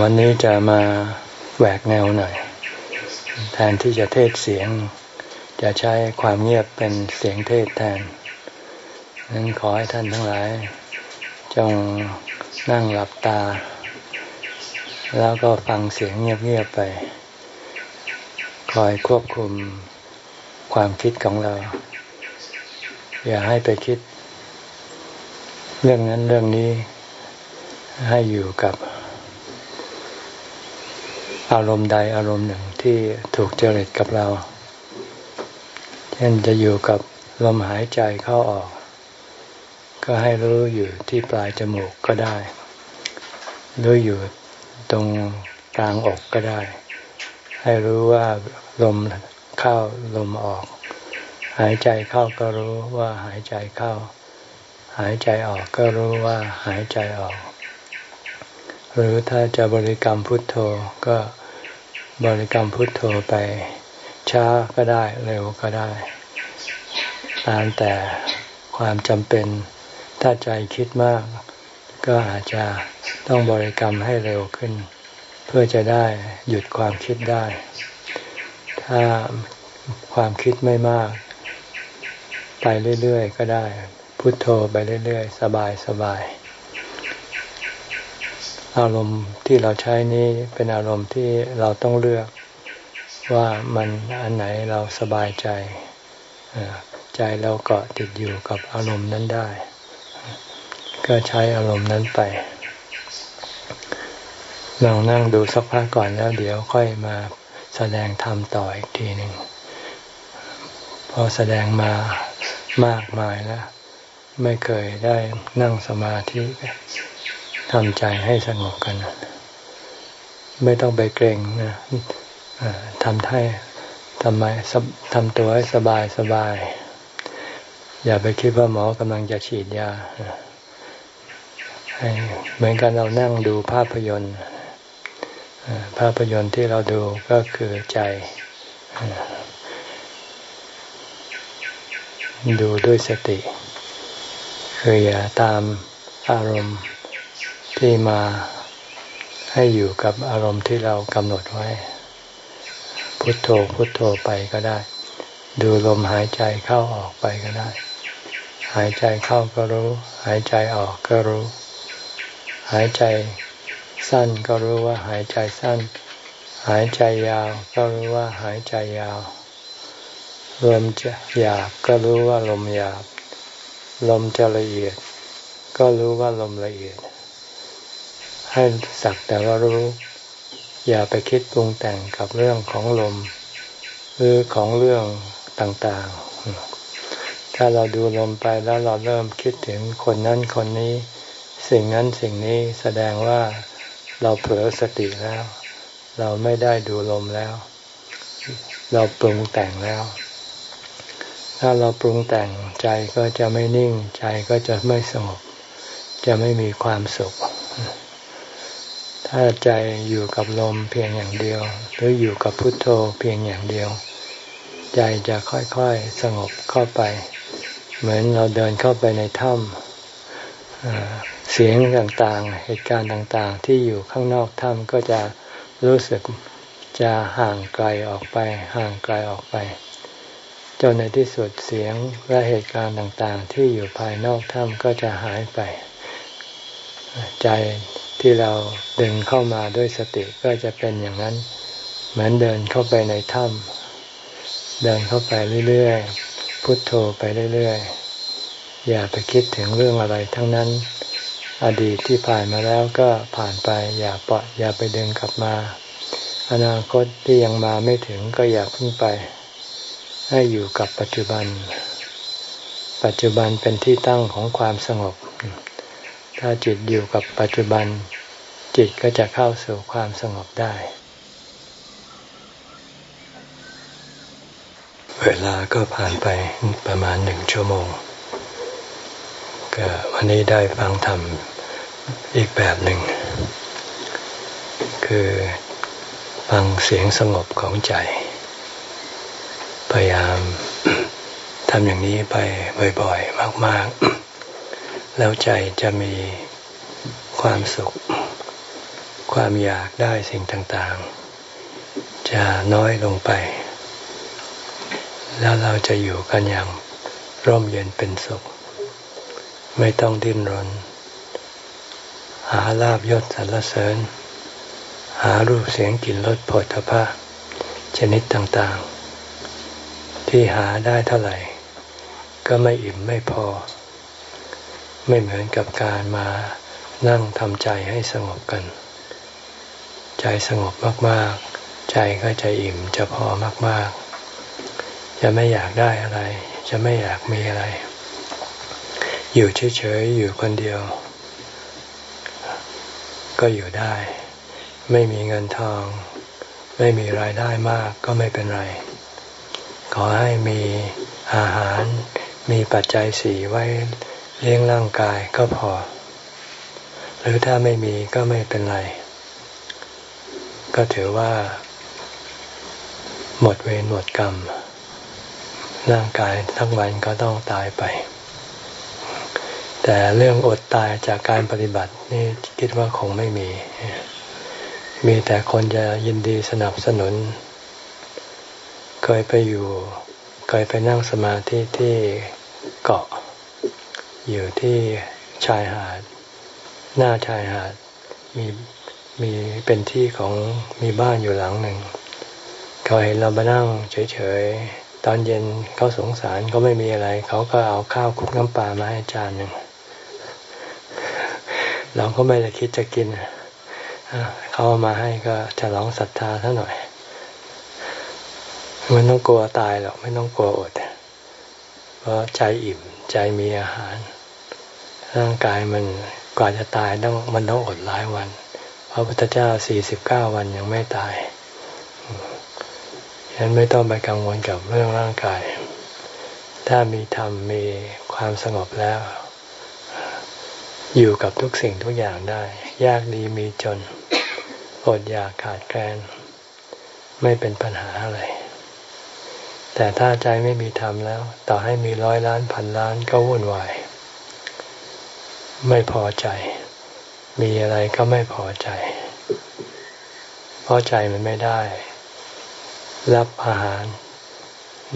วันนี้จะมาแหวกแนวหน่อย แทนที่จะเทศเสียง จะใช้ความเงียบเป็นเสียงเทศแทนนั้นขอให้ท่านทั้งหลาย จงนั่งหลับตา แล้วก็ฟังเสียงเงียบๆไป คอยควบคุมความคิดของเรา อย่าให้ไปคิด เรื่องนั้นเรื่องนี้ให้อยู่กับ อารมณ์ใดอารมณ์หนึ่งที่ถูกเจริญกับเรา เช่นจะอยู่กับลมหายใจเข้าออก ก็ให้รู้อยู่ที่ปลายจมูกก็ได้หรืออยู่ตรงกลางอกก็ได้ ให้รู้ว่าลมเข้าลมออก หายใจเข้าก็รู้ว่าหายใจเข้า หายใจออกก็รู้ว่าหายใจออก หรือถ้าจะบริกรรมพุทโธก็ บริกรรมพุทโธไปช้าก็ได้เร็วก็ได้ ตามแต่ความจำเป็นถ้าใจคิดมาก ก็อาจจะต้องบริกรรมให้เร็วขึ้น เพื่อจะได้หยุดความคิดได้ ถ้าความคิดไม่มาก ไปเรื่อยๆ ก็ได้ พุทโธไปเรื่อยๆ สบายสบาย อารมณ์ที่เราใช้นี้เป็นอารมณ์ที่เราต้องเลือกว่ามันอันไหนเราสบายใจใจเราเกาะติดอยู่กับอารมณ์นั้นได้ ก็ใช้อารมณ์นั้นไปลองนั่งดูสักพักก่อนแล้วเดี๋ยวค่อยมาแสดงธรรมต่ออีกทีหนึ่งพอแสดงมามากมายแล้ว ไม่เคยได้นั่งสมาธิ ทำใจให้สงบกัน ไม่ต้องไปเกรงนะทำให้ทำไมทำตัวให้สบายสบาย อย่าไปคิดว่าหมอกำลังจะฉีดยาให้เหมือนกันเรานั่งดูภาพยนตร์ภาพยนตร์ที่เราดูก็คือใจ ดูด้วยสติ คืออย่าตามอารมณ์ ที่มาให้อยู่กับอารมณ์ที่เรากำหนดไว้ พุทโธพุทโธไปก็ได้ ดูลมหายใจเข้าออกไปก็ได้ หายใจเข้าก็รู้ หายใจออกก็รู้ หายใจสั้นก็รู้ว่าหายใจสั้น หายใจยาวก็รู้ว่าหายใจยาวลมจะหยาบก็รู้ว่าลมหยาบ ลมจะละเอียด ก็รู้ว่าลมละเอียด ให้สักแต่ว่ารู้ อย่าไปคิดปรุงแต่งกับเรื่องของลม หรือของเรื่องต่างๆ ถ้าเราดูลมไปแล้วเราเริ่มคิดถึงคนนั้นคนนี้ สิ่งนั้นสิ่งนี้แสดงว่าเราเผลอสติแล้ว เราไม่ได้ดูลมแล้ว เราปรุงแต่งแล้ว ถ้าเราปรุงแต่งใจก็จะไม่นิ่ง ใจก็จะไม่สงบ จะไม่มีความสุข ถ้าใจอยู่กับลมเพียงอย่างเดียว หรืออยู่กับพุทโธเพียงอย่างเดียว ใจจะค่อยๆสงบเข้าไป เหมือนเราเดินเข้าไปในถ้ำเสียงต่างๆ เหตุการณ์ต่างๆ ที่อยู่ข้างนอกถ้ำก็จะรู้สึกจะห่างไกลออกไป ห่างไกลออกไปจนในที่สุดเสียงและเหตุการณ์ต่างๆ ที่อยู่ภายนอกถ้ำก็จะหายไป ใจ ที่เราเดินเข้ามาด้วยสติก็จะเป็นอย่างนั้น เหมือนเดินเข้าไปในถ้ำเดินเข้าไปเรื่อยๆพุทโธไปเรื่อยๆอย่าไปคิดถึงเรื่องอะไรทั้งนั้น อดีตที่ผ่านมาแล้วก็ผ่านไป อย่าปล่อยอย่าไปเดินกลับมา อนาคตที่ยังมาไม่ถึงก็อย่าพึ่งไป ให้อยู่กับปัจจุบัน ปัจจุบันเป็นที่ตั้งของความสงบถ้าจิตอยู่กับปัจจุบัน จิตก็จะเข้าสู่ความสงบได้ เวลาก็ผ่านไปประมาณหนึ่งชั่วโมง ก็วันนี้ได้ฟังธรรมอีกแบบหนึ่ง คือฟังเสียงสงบของใจ พยายามทำอย่างนี้ไปบ่อย ๆ มาก ๆ แล้วใจจะมีความสุข ความอยากได้สิ่งต่างๆ จะน้อยลงไป แล้วเราจะอยู่กันอย่างร่มเย็นเป็นสุข ไม่ต้องดิ้นรน หาลาบยศสรรเสริญ หารูปเสียงกลิ่นรสผลพระชนิดต่างๆ ที่หาได้เท่าไหร่ ก็ไม่อิ่มไม่พอ ไม่เหมือนกับการมานั่งทำใจให้สงบกัน ใจสงบมากๆ ใจก็จะอิ่มจะพอมากๆ จะไม่อยากได้อะไร จะไม่อยากมีอะไร อยู่เฉยๆอยู่คนเดียว ก็อยู่ได้ ไม่มีเงินทอง ไม่มีรายได้มากก็ไม่เป็นไร ขอให้มีอาหารมีปัจจัยสี่ไว้เลี้ยงร่างกายก็พอ หรือถ้าไม่มีก็ไม่เป็นไร ก็ถือว่า หมดเวรหมดกรรม ร่างกายทั้งวันก็ต้องตายไป แต่เรื่องอดตายจากการปฏิบัตินี่คิดว่าคงไม่มี มีแต่คนจะยินดีสนับสนุน เคยไปอยู่เคยไปนั่งสมาธิที่เกาะ อยู่ที่ชายหาด หน้าชายหาดมี มีเป็นที่ของมีบ้านอยู่หลังหนึ่ง เขาเห็นเรามานั่งเฉยๆ ตอนเย็นเขาสงสารก็ไม่มีอะไร เขาก็เอาข้าวคุกน้ำปลามาให้จานหนึ่งเราก็ไม่ได้คิดจะกินเขาเอามาให้ก็จะร้องศรัทธาท่าหน่อยไม่ต้องกลัวตายหรอกไม่ต้องกลัวอดเพราะใจอิ่มใจมีอาหาร ร่างกายมันกว่าจะตายต้องมันต้องอดหลายวัน พระพุทธเจ้าสี่สิบเก้าวันยังไม่ตายฉะนั้นไม่ต้องไปกังวลกับเรื่องร่างกาย ถ้ามีธรรมมีความสงบแล้ว อยู่กับทุกสิ่งทุกอย่างได้ ยากดีมีจนอดอยากขาดแคลนไม่เป็นปัญหาอะไร แต่ถ้าใจไม่มีธรรมแล้ว ต่อให้มีร้อยล้านพันล้านก็วุ่นวาย ไม่พอใจ มีอะไรก็ไม่พอใจ เพราะใจมันไม่ได้ รับอาหาร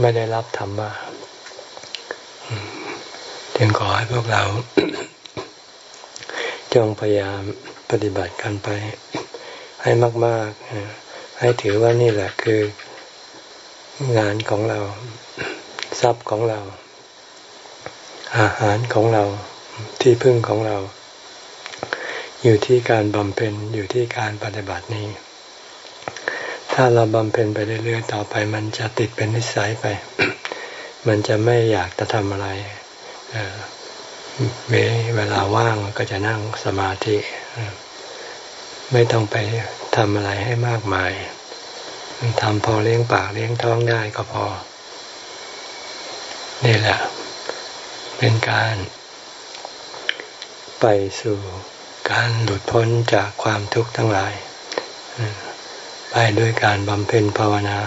ไม่ได้รับธรรมะจึงขอให้พวกเรา จงพยายามปฏิบัติกันไป ให้มาก ๆ ให้ถือว่านี่แหละคืองานของเรา ทรัพย์ของเรา อาหารของเราที่พึ่งของเรา อยู่ที่การบำเพ็ญอยู่ที่การปฏิบัตินี้ ถ้าเราบำเพ็ญไปเรื่อยๆต่อไป มันจะติดเป็นนิสัยไป มันจะไม่อยากจะทำอะไรเวลาว่างก็จะนั่งสมาธิไม่ต้องไปทำอะไรให้มากมายทำพอเลี้ยงปากเลี้ยงท้องได้ก็พอ นี่แหละ เป็นการไปสู่ การหลุดพ้นจากความทุกข์ทั้งหลาย ไปด้วยการบำเพ็ญภาวนา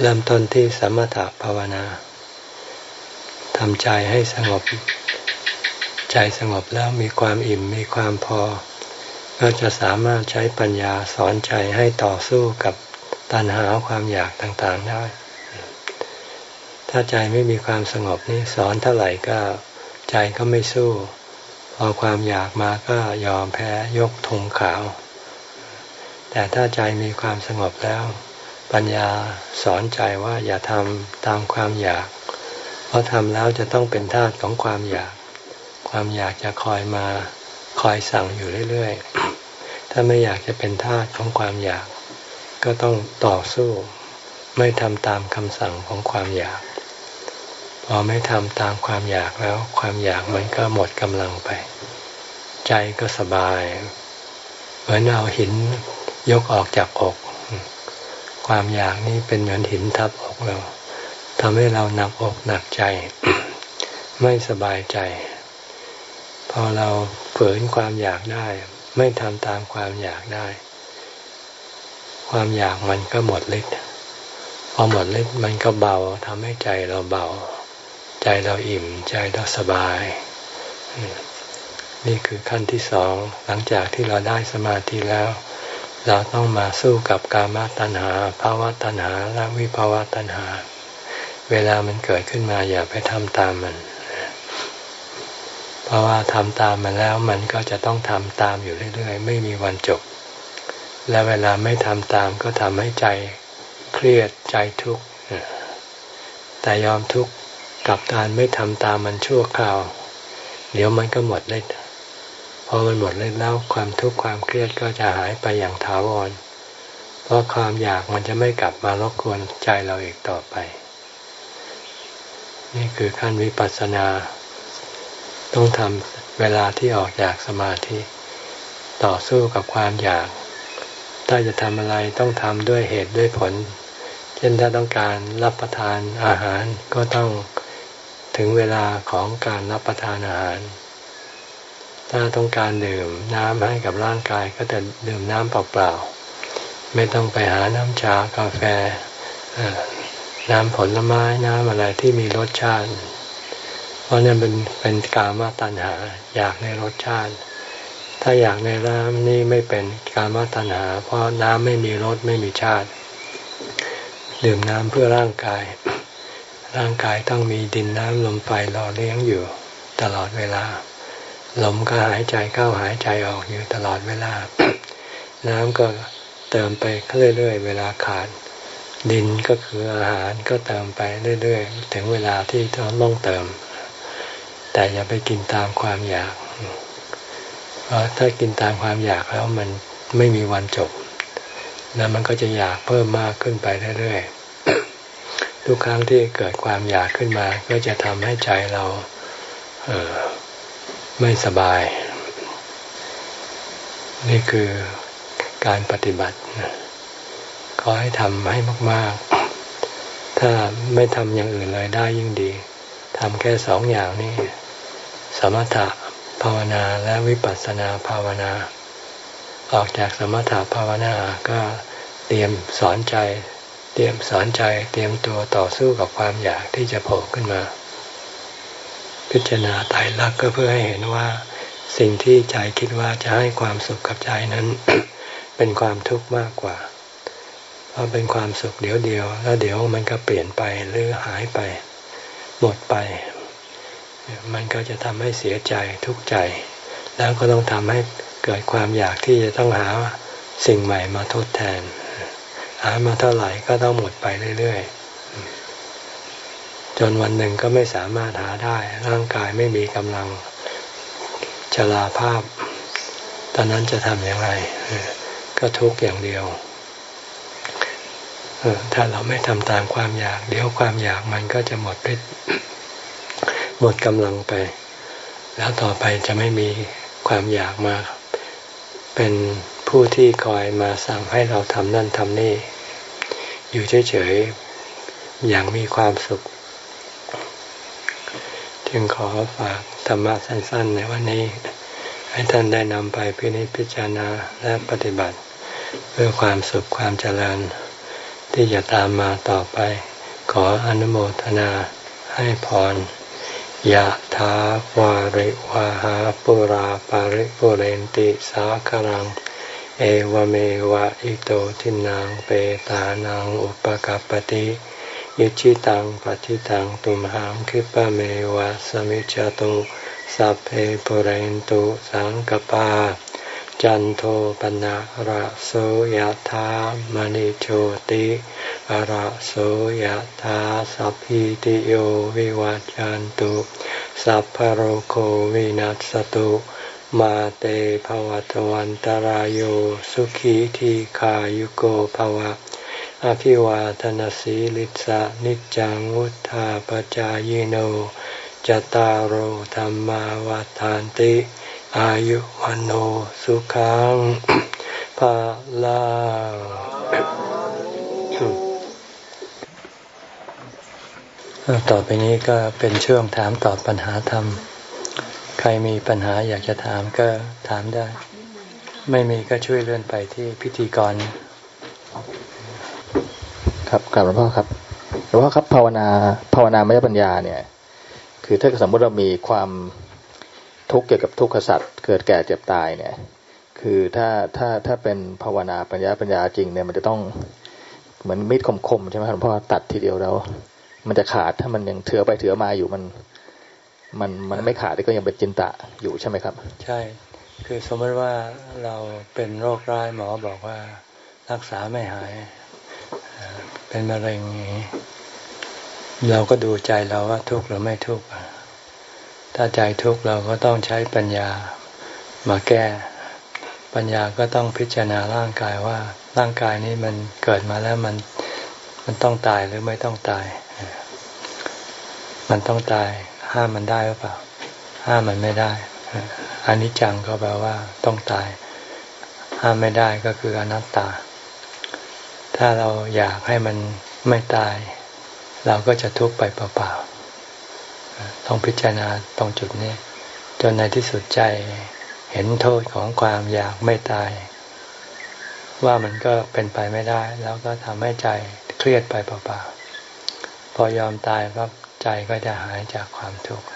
เริ่มต้นที่สมถะภาวนาทำใจให้สงบ ใจสงบแล้วมีความอิ่มมีความพอ ก็จะสามารถใช้ปัญญาสอนใจให้ต่อสู้กับตัณหาความอยากต่างๆได้ ถ้าใจไม่มีความสงบนี่สอนเท่าไหร่ก็ใจก็ไม่สู้ พอความอยากมาก็ยอมแพ้ยกธงขาว แต่ถ้าใจมีความสงบแล้ว ปัญญาสอนใจว่าอย่าทำตามความอยาก เพราะทำแล้วจะต้องเป็นทาสของความอยาก ความอยากจะคอยมาคอยสั่งอยู่เรื่อยๆ ถ้าไม่อยากจะเป็นทาสของความอยาก ก็ต้องต่อสู้ ไม่ทำตามคำสั่งของความอยาก พอไม่ทำตามความอยากแล้ว ความอยากมันก็หมดกำลังไป ใจก็สบาย เหมือนเอาหินยกออกจากอก ความอยากนี้เป็นเหมือนหินทับอกเราทำให้เราหนักอกหนักใจ ไม่สบายใจ พอเราฝืนความอยากได้ ไม่ทำตามความอยากได้ ความอยากมันก็หมดฤทธิ์พอหมดฤทธิ์มันก็เบาทำให้ใจเราเบา ใจเราอิ่มใจเราสบาย นี่คือขั้นที่สองหลังจากที่เราได้สมาธิแล้ว เราต้องมาสู้กับกามตัณหาภาวะตัณหาและวิภาวะตัณหา เวลามันเกิดขึ้นมาอย่าไปทำตามมัน เพราะว่าทำตามมันแล้วมันก็จะต้องทำตามอยู่เรื่อย ๆ ไม่มีวันจบ และเวลาไม่ทำตามก็ทำให้ใจเครียดใจทุกข์แต่ยอมทุกข์ กับการไม่ทำตามมันชั่วคราว เดี๋ยวมันก็หมดฤทธิ์พอมันหมดฤทธิ์แล้วความทุกข์ความเครียดก็จะหายไปอย่างถาวร เพราะความอยากมันจะไม่กลับมารบกวนใจเราอีกต่อไป นี่คือขั้นวิปัสสนา ต้องทำเวลาที่ออกจากสมาธิ ต่อสู้กับความอยาก ถ้าจะทำอะไรต้องทำด้วยเหตุด้วยผล เช่นถ้าต้องการรับประทานอาหารก็ต้อง ถึงเวลาของการรับประทานอาหาร ถ้าต้องการดื่มน้ำให้กับร่างกายก็จะดื่มน้ำเปล่าๆ ไม่ต้องไปหาน้ำชากาแฟ น้ำผลไม้น้ำอะไรที่มีรสชาติ เพราะนั่นเป็นเป็นกามาตัณหาอยากในรสชาติ ถ้าอยากในน้ำนี่ไม่เป็นกามาตัณหา เพราะน้ำไม่มีรสไม่มีชาติ ดื่มน้ำเพื่อร่างกาย ร่างกายต้องมีดินน้ำลมไฟหล่อเลี้ยงอยู่ตลอดเวลา ลมก็หายใจเข้าหายใจออกอยู่ตลอดเวลา น้ำก็เติมไปเรื่อยๆ เวลาขาด ดินก็คืออาหารก็เติมไปเรื่อยๆ ถึงเวลาที่ต้องเติม แต่อย่าไปกินตามความอยาก เพราะถ้ากินตามความอยากแล้วมันไม่มีวันจบ แล้วมันก็จะอยากเพิ่มมากขึ้นไปเรื่อยๆ ทุกครั้งที่เกิดความอยากขึ้นมา ก็จะทำให้ใจเราเไม่สบาย นี่คือการปฏิบัติขอให้ทำให้มาก ๆ ถ้าไม่ทำอย่างอื่นเลยได้ยิ่งดีทำแค่สองอย่างนี้ สมถะภาวนาและวิปัสสนาภาวนา ออกจากสมถะภาวนาก็เตรียมสอนใจ เตรียมสอนใจเตรียมตัวต่อสู้กับความอยากที่จะโผล่ขึ้นมา พิจารณาตายรักก็เพื่อให้เห็นว่าสิ่งที่ใจคิดว่าจะให้ความสุขกับใจนั้น เป็นความทุกข์มากกว่า เพราะเป็นความสุขเดี๋ยวเดียว แล้วเดี๋ยวมันก็เปลี่ยนไปหรือหายไป หมดไป มันก็จะทำให้เสียใจทุกข์ใจ แล้วก็ต้องทำให้เกิดความอยากที่จะต้องหาสิ่งใหม่มาทดแทน หามาเท่าไหร่ก็ต้องหมดไปเรื่อยๆ จนวันหนึ่งก็ไม่สามารถหาได้ ร่างกายไม่มีกำลังชราภาพ ตอนนั้นจะทำอย่างไร ก็ทุกข์อย่างเดียว ถ้าเราไม่ทำตามความอยาก เดี๋ยวความอยากมันก็จะหมดฤทธิ์หมดกำลังไป แล้วต่อไปจะไม่มีความอยากมาเป็น ผู้ที่คอยมาสั่งให้เราทำนั่นทำนี่ อยู่เฉยๆ อย่างมีความสุข จึงขอฝากธรรมะสั้นๆ ในวันนี้ ให้ท่านได้นำไปพินิจพิจารณาและปฏิบัติ เพื่อความสุขความเจริญ ที่จะตามมาต่อไป ขออนุโมทนาให้พรยะถาวาริวาหาปุราปาริปุเรนติสาครัง เอวเมวะอิโตทินังเปตานังอุปกัปติยิชิตังปฏิตังตุมหังคิปะเมวะสมิจจตุสัพเพปเรนตุสังกปา จันโทปนะระโสยธามณิโชติระโสยธาสัพพิติโยวิวัจจันตุสัพพโรโควินัสตุ มาเตภวตวันตารโยสุขีทีขายุโกภวะ อภิวาทนสีลิสะนิจังวุธาปจายโนจตารโหธรรมาวาทานติ อายุวันโอสุขังภาลาต่อไปนี้ก็เป็นช่วงถามตอบปัญหาธรรม ใครมีปัญหาอยากจะถามก็ถามได้ ไม่มีก็ช่วยเลื่อนไปที่พิธีกร ครับกลับหลวงพ่อครับหลวงพ่อครับภาวนาภาวนามยปัญญาเนี่ย คือถ้าสมมติเรามีความทุกข์เกี่ยวกับทุกขสัตว์เกิดแก่เจ็บตายเนี่ย คือถ้าถ้าถ้าเป็นภาวนาปัญญาปัญญาจริงเนี่ยมันจะต้องเหมือนมีดคมๆใช่ไหมครับเพราะตัดทีเดียวแล้ว มันจะขาดถ้ามันยังเถือไปเถือมาอยู่มัน มันมันไม่ขาดก็ยังเป็นจินตะอยู่ใช่ไหมครับ ใช่ คือสมมติว่าเราเป็นโรคร้ายหมอบอกว่ารักษาไม่หาย เป็นมะเร็งอย่างนี้เราก็ดูใจเราว่าทุกข์หรือไม่ทุกข์ถ้าใจทุกข์เราก็ต้องใช้ปัญญามาแก้ ปัญญาก็ต้องพิจารณาร่างกายว่าร่างกายนี้มันเกิดมาแล้วมันมันต้องตายหรือไม่ต้องตาย มันต้องตาย ห้ามมันได้หรือเปล่า ห้ามมันไม่ได้อันนี้จังก็แปลว่าต้องตาย ห้ามไม่ได้ก็คืออนัตตา ถ้าเราอยากให้มันไม่ตาย เราก็จะทุกข์ไปเปล่าๆต้องพิจารณาตรงจุดนี้ จนในที่สุดใจเห็นโทษของความอยากไม่ตาย ว่ามันก็เป็นไปไม่ได้ แล้วก็ทำให้ใจเครียดไปเปล่าๆพอยอมตายปั๊บ ใจก็จะหายจากความทุกข์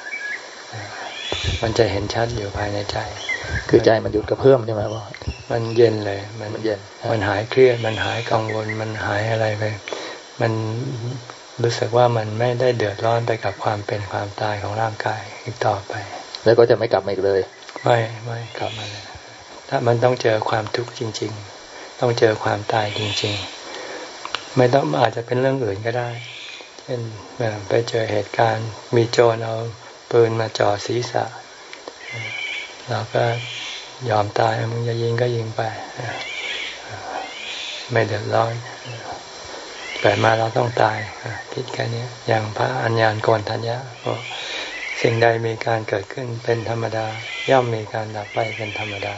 มันจะเห็นชัดอยู่ภายในใจ คือใจมันหยุดกระเพื่อมใช่ไหมว่ามันเย็นเลย มันเย็น มันหายเครียด มันหายกังวล มันหายอะไรไป มันรู้สึกว่ามันไม่ได้เดือดร้อนไปกับความเป็นความตายของร่างกายอีกต่อไป แล้วก็จะไม่กลับมาอีกเลย ไม่ไม่กลับมาเลย ถ้ามันต้องเจอความทุกข์จริง ๆ ต้องเจอความตายจริง ๆ ไม่ต้องอาจจะเป็นเรื่องอื่นก็ได้ เช่นไปเจอเหตุการณ์ มีโจรเอาปืนมาจ่อศีรษะ เราก็ยอมตายมึงจะยิงก็ยิงไป ไม่เดือดร้อนเกิดมาเราต้องตายคิดแค่นี้อย่างพระอัญญาณกรทัญญาสิ่งใดมีการเกิดขึ้นเป็นธรรมดา ย่อมมีการดับไปเป็นธรรมดา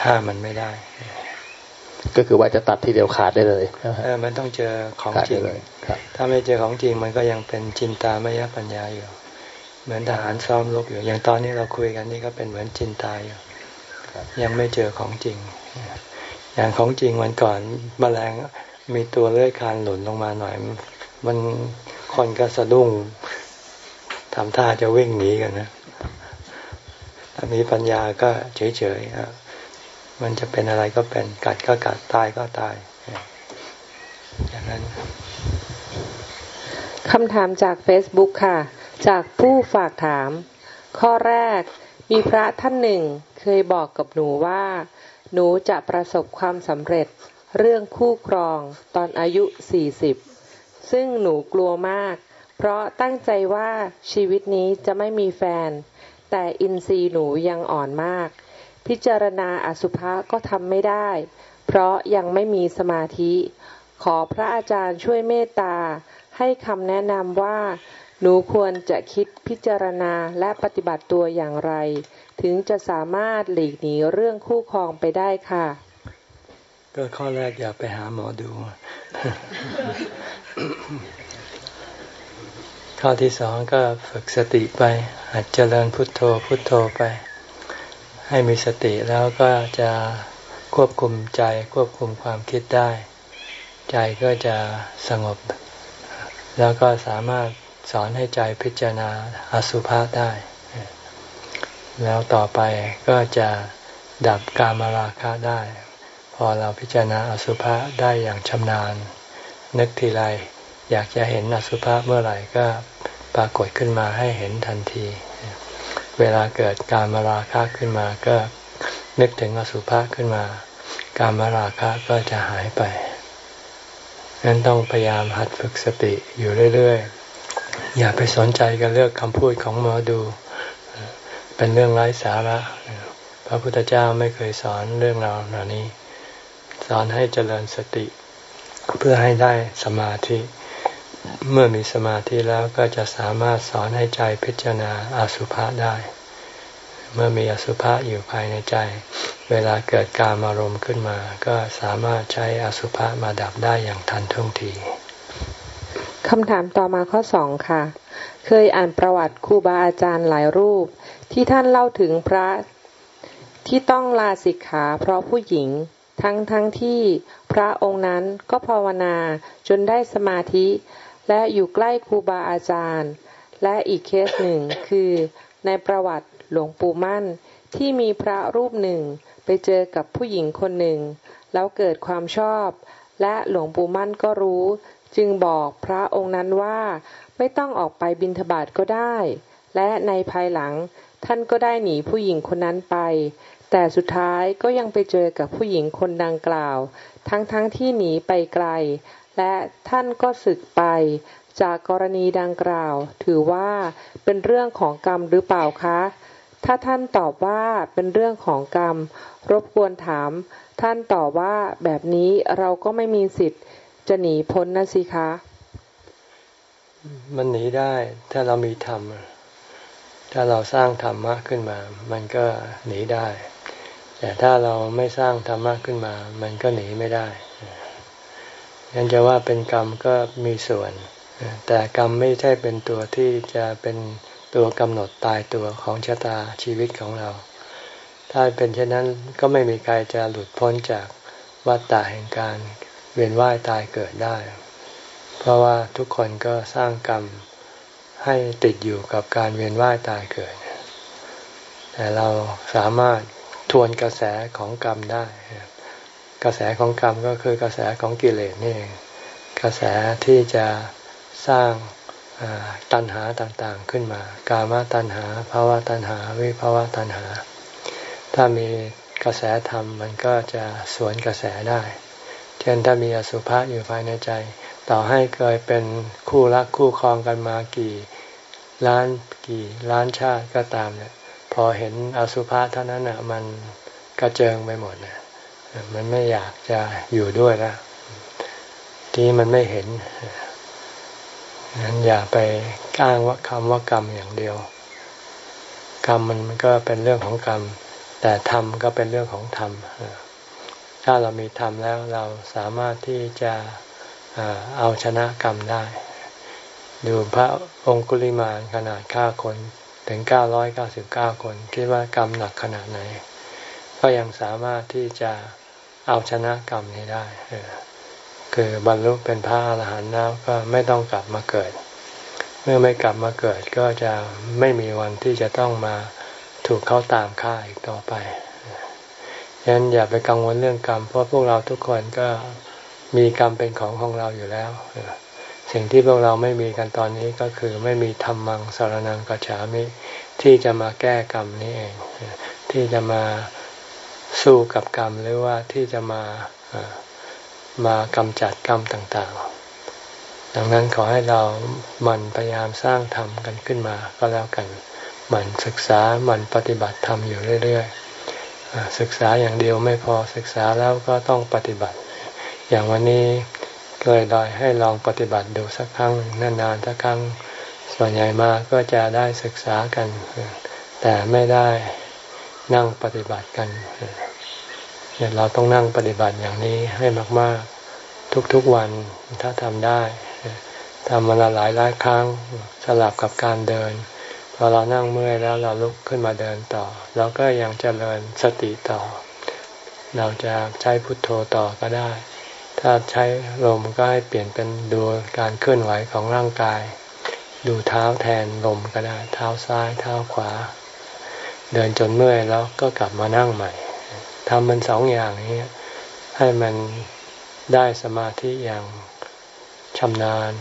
ถ้ามันไม่ได้ ก็คือว่าจะตัดทีเดียวขาดได้เลยเออมันต้องเจอของจริงถ้าไม่เจอของจริงมันก็ยังเป็นจินตามยปัญญาอยู่ เหมือนทหารซ้อมรบอยู่ อย่างตอนนี้เราคุยกันนี่ก็เป็นเหมือนจินตายอยู่ยังไม่เจอของจริง อย่างของจริงวันก่อนมแมลงมีตัวเลื่อยคานหล่นลงมาหน่อย มันคนก็สะดุ้งทำท่าจะวิ่งหนีกันนะถ้ามีปัญญาก็เฉยๆ มันจะเป็นอะไรก็เป็นกัดก็กัดตายก็ตายอย่างนั้นคำถามจาก Facebook ค่ะ จากผู้ฝากถาม ข้อแรกมีพระท่านหนึ่งเคยบอกกับหนูว่า หนูจะประสบความสำเร็จเรื่องคู่ครองตอนอายุ 40 ซึ่งหนูกลัวมาก เพราะตั้งใจว่าชีวิตนี้จะไม่มีแฟน แต่อินทรีย์หนูยังอ่อนมาก พิจารณาอสุภะก็ทำไม่ได้ เพราะยังไม่มีสมาธิ ขอพระอาจารย์ช่วยเมตตา ให้คำแนะนำว่า หนูควรจะคิดพิจารณาและปฏิบัติตัวอย่างไร ถึงจะสามารถหลีกหนีเรื่องคู่ครองไปได้ค่ะ ก็ข้อแรกอย่าไปหาหมอดู ข้อที่สองก็ฝึกสติไปหัดเจริญพุทโธพุทโธไป ให้มีสติแล้วก็จะควบคุมใจควบคุมความคิดได้ ใจก็จะสงบ แล้วก็สามารถสอนให้ใจพิจารณาอสุภะได้ แล้วต่อไปก็จะดับกามราคะได้ พอเราพิจารณาอสุภะได้อย่างชำนาญ นึกทีไรอยากจะเห็นอสุภะเมื่อไหร่ก็ปรากฏขึ้นมาให้เห็นทันที เวลาเกิดการมาราคะขึ้นมาก็นึกถึงอสุภะขึ้นมา การมาราคะก็จะหายไปนั้นต้องพยายามหัดฝึกสติอยู่เรื่อยๆ อย่าไปสนใจกับเรื่องคำพูดของหมอดู เป็นเรื่องไร้สาระ พระพุทธเจ้าไม่เคยสอนเรื่องราวเหล่านี้ สอนให้เจริญสติ เพื่อให้ได้สมาธิ เมื่อมีสมาธิแล้วก็จะสามารถสอนให้ใจพิจารณาอาสุภะได้ เมื่อมีอสุภะอยู่ภายในใจ เวลาเกิดการอารมณ์ขึ้นมา ก็สามารถใช้อสุภะมาดับได้อย่างทันท่วงทีคำถามต่อมาข้อสองค่ะ เคยอ่านประวัติครูบาอาจารย์หลายรูป ที่ท่านเล่าถึงพระที่ต้องลาสิกขาเพราะผู้หญิงทั้งทั้งที่พระองค์นั้นก็ภาวนาจนได้สมาธิ และอยู่ใกล้ครูบาอาจารย์ และอีกเคสหนึ่งคือ ในประวัติหลวงปู่มั่นที่มีพระรูปหนึ่งไปเจอกับผู้หญิงคนหนึ่ง แล้วเกิดความชอบ และหลวงปู่มั่นก็รู้ จึงบอกพระองค์นั้นว่าไม่ต้องออกไปบินทบาทก็ได้ และในภายหลังท่านก็ได้หนีผู้หญิงคนนั้นไป แต่สุดท้ายก็ยังไปเจอกับผู้หญิงคนดังกล่าว ทั้งๆทที่หนีไปไกล และท่านก็สึกไป จากกรณีดังกล่าว ถือว่าเป็นเรื่องของกรรมหรือเปล่าคะ ถ้าท่านตอบว่าเป็นเรื่องของกรรม รบกวนถาม ท่านตอบว่าแบบนี้เราก็ไม่มีสิทธิ์ จะหนีพ้นนะสิคะ มันหนีได้ถ้าเรามีธรรมถ้าเราสร้างธรรมะขึ้นมา มันก็หนีได้ แต่ถ้าเราไม่สร้างธรรมะขึ้นมา มันก็หนีไม่ได้ ยันจะว่าเป็นกรรมก็มีส่วน แต่กรรมไม่ใช่เป็นตัวที่จะเป็นตัวกำหนดตายตัวของชะตาชีวิตของเรา ถ้าเป็นเช่นนั้นก็ไม่มีใครจะหลุดพ้นจากวัฏฏะแห่งการเวียนว่ายตายเกิดได้ เพราะว่าทุกคนก็สร้างกรรมให้ติดอยู่กับการเวียนว่ายตายเกิด แต่เราสามารถทวนกระแสของกรรมได้ กระแสของกรรมก็คือกระแสของกิเลสนี่กระแสที่จะสร้างตัณหาต่างๆขึ้นมา กามตัณหาภาวะตัณหา วิภาวะตัณหา ถ้ามีกระแสธรรมมันก็จะสวนกระแสได้ เช่นถ้ามีอสุภะอยู่ภายในใจ ต่อให้เคยเป็นคู่รักคู่ครองกันมากี่ล้านกี่ล้านชาติก็ตามเนี่ย พอเห็นอสุภะเท่านั้นอะมันกระเจิงไปหมดเนี่ย มันไม่อยากจะอยู่ด้วยแล้วที่มันไม่เห็นนั้นอย่าไปก้างว่าคำว่ากรรมอย่างเดียว กรรมมันก็เป็นเรื่องของกรรม แต่ธรรมก็เป็นเรื่องของธรรมถ้าเรามีธรรมแล้วเราสามารถที่จะเอาชนะกรรมได้ ดูพระองคุลิมานขนาดฆ่าคนถึงเก้าร้อยเก้าสิบเก้าคน คิดว่ากรรมหนักขนาดไหน ก็ยังสามารถที่จะ เอาชนะกรรมนี้ได้คือบรรลุเป็นพระอรหันต์แล้วก็ไม่ต้องกลับมาเกิด เมื่อไม่กลับมาเกิดก็จะไม่มีวันที่จะต้องมาถูกเขาตามฆ่าอีกต่อไปฉะนั้นอย่าไปกังวลเรื่องกรรม เพราะพวกเราทุกคนก็มีกรรมเป็นของของเราอยู่แล้ว สิ่งที่พวกเราไม่มีกันตอนนี้ก็คือไม่มีธรรมังสารนังกัจฉามิที่จะมาแก้กรรมนี้เอง ที่จะมา สู้กับกรรมหรือว่าที่จะมามากำจัดกรรมต่างๆ ดังนั้นขอให้เราหมั่นพยายามสร้างธรรมกันขึ้นมาก็แล้วกัน หมั่นศึกษาหมั่นปฏิบัติธรรมอยู่เรื่อยๆ ศึกษาอย่างเดียวไม่พอศึกษาแล้วก็ต้องปฏิบัติ อย่างวันนี้เลยดอยให้ลองปฏิบัติดูสักครั้งนานๆสักครั้งส่วนใหญ่มาก็จะได้ศึกษากัน แต่ไม่ได้ นั่งปฏิบัติกันเนี่ยเราต้องนั่งปฏิบัติอย่างนี้ให้มาก ๆ ทุกๆวันถ้าทำได้ทำมาละหลายหลายครั้งสลับกับการเดินพอเรานั่งเมื่อยแล้วเราลุกขึ้นมาเดินต่อเราก็ยังเจริญสติต่อ เราจะใช้พุทโธต่อก็ได้ ถ้าใช้ลมก็ให้เปลี่ยนเป็นดูการเคลื่อนไหวของร่างกาย ดูเท้าแทนลมก็ได้ เท้าซ้ายเท้าขวา เดินจนเมื่อยแล้วก็กลับมานั่งใหม่ทำมันสองอย่างนี้ให้มันได้สมาธิอย่างชำนาญ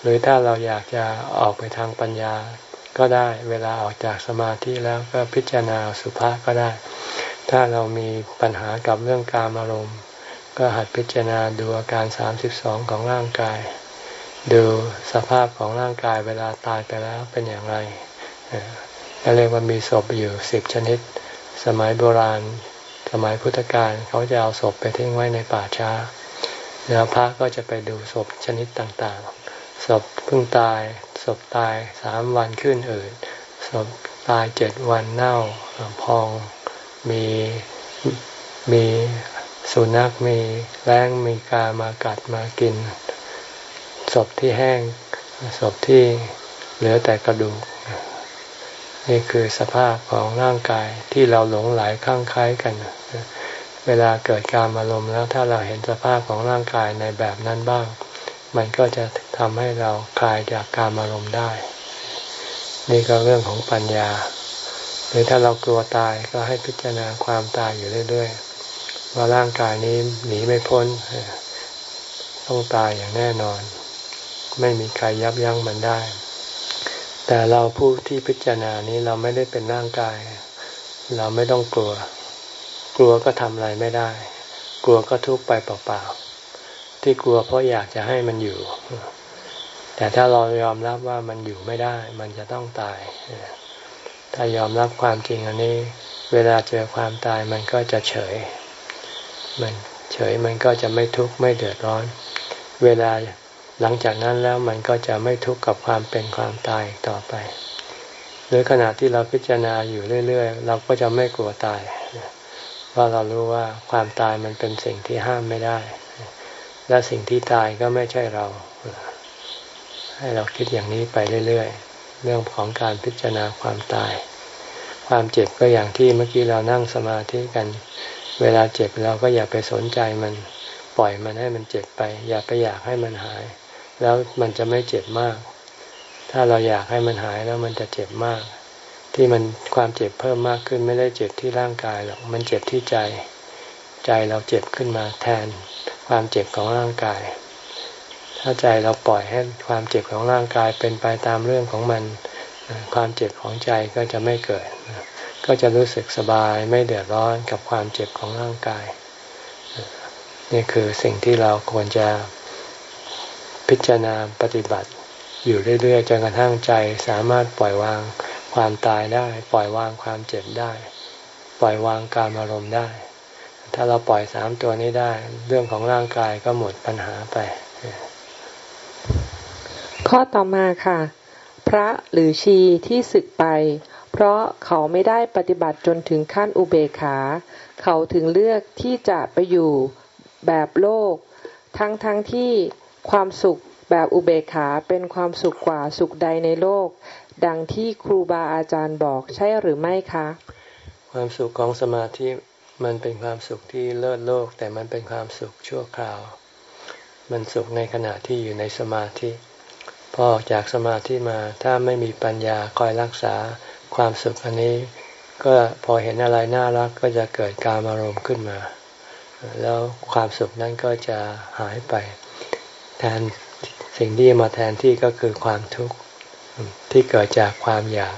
หรือถ้าเราอยากจะออกไปทางปัญญาก็ได้เวลาออกจากสมาธิแล้วก็พิจารณาสุภาษก็ได้ ถ้าเรามีปัญหากับเรื่องการอารมณ์ ก็หัดพิจารณาดูอาการสามสิบสองของร่างกาย ดูสภาพของร่างกายเวลาตายไปแล้วเป็นอย่างไร เรียกว่ามีศพอยู่สิบชนิด สมัยโบราณ สมัยพุทธกาลเขาจะเอาศพไปทิ้งไว้ในป่าช้าแล้วพระก็จะไปดูศพชนิดต่างๆ ศพเพิ่งตาย ศพตายสามวันขึ้นอืดศพตายเจ็ดวันเน่าพอง มีมีสุนัขมีแรงมีกามากัดมากิน ศพที่แห้ง ศพที่เหลือแต่กระดูก นี่คือสภาพของร่างกายที่เราหลงไหลคลั่งคล้ายกัน เวลาเกิดการอารมณ์แล้วถ้าเราเห็นสภาพของร่างกายในแบบนั้นบ้าง มันก็จะทำให้เราคลายจากการอารมณ์ได้ นี่ก็เรื่องของปัญญา หรือถ้าเรากลัวตายก็ให้พิจารณาความตายอยู่เรื่อยๆ ว่าร่างกายนี้หนีไม่พ้น ต้องตายอย่างแน่นอน ไม่มีใครยับยั้งมันได้ แต่เราผู้ที่พิจารณานี้เราไม่ได้เป็นร่างกาย เราไม่ต้องกลัว กลัวก็ทำอะไรไม่ได้ กลัวก็ทุกข์ไปเปล่าๆที่กลัวเพราะอยากจะให้มันอยู่ แต่ถ้าเรายอมรับว่ามันอยู่ไม่ได้ มันจะต้องตาย ถ้ายอมรับความจริงอันนี้ เวลาเจอความตายมันก็จะเฉย มันเฉยมันก็จะไม่ทุกข์ไม่เดือดร้อน เวลา หลังจากนั้นแล้วมันก็จะไม่ทุกข์กับความเป็นความตายต่อไป หรือขณะที่เราพิจารณาอยู่เรื่อย ๆ เราก็จะไม่กลัวตาย เพราะเรารู้ว่าความตายมันเป็นสิ่งที่ห้ามไม่ได้ และสิ่งที่ตายก็ไม่ใช่เรา ให้เราคิดอย่างนี้ไปเรื่อย ๆ เรื่องของการพิจารณาความตาย ความเจ็บก็อย่างที่เมื่อกี้เรานั่งสมาธิกัน เวลาเจ็บเราก็อย่าไปสนใจมัน ปล่อยมันให้มันเจ็บไป อย่าไปอยากให้มันหาย แล้วมันจะไม่เจ็บมาก ถ้าเราอยากให้มันหายแล้วมันจะเจ็บมาก ที่มันความเจ็บเพิ่มมากขึ้นไม่ได้เจ็บที่ร่างกายหรอกมันเจ็บที่ใจ ใจเราเจ็บขึ้นมาแทนความเจ็บของร่างกาย ถ้าใจเราปล่อยให้ความเจ็บของร่างกายเป็นไปตามเรื่องของมัน ความเจ็บของใจก็จะไม่เกิด ก็จะรู้สึกสบายไม่เดือดร้อนกับความเจ็บของร่างกาย นี่คือสิ่งที่เราควรจะ พิจารณาปฏิบัติ อยู่เรื่อยๆจนกระทั่งใจสามารถปล่อยวางความตายได้ ปล่อยวางความเจ็บได้ ปล่อยวางการอารมณ์ได้ ถ้าเราปล่อยสามตัวนี้ได้ เรื่องของร่างกายก็หมดปัญหาไป ข้อต่อมาค่ะ พระหรือชีที่ศึกไป เพราะเขาไม่ได้ปฏิบัติจนถึงขั้นอุเบกขา เขาถึงเลือกที่จะไปอยู่แบบโลก ทั้งทั้งที่ ความสุขแบบอุเบกขาเป็นความสุขกว่าสุขใดในโลก ดังที่ครูบาอาจารย์บอกใช่หรือไม่คะ ความสุขของสมาธิมันเป็นความสุขที่เลิศโลก แต่มันเป็นความสุขชั่วคราว มันสุขในขณะที่อยู่ในสมาธิพอออกจากสมาธิมาถ้าไม่มีปัญญาคอยรักษาความสุขอันนี้ ก็พอเห็นอะไรน่ารักก็จะเกิดการอารมณ์ขึ้นมา แล้วความสุขนั้นก็จะหายไป แทนสิ่งที่มาแทนที่ก็คือความทุกข์ที่เกิดจากความอยาก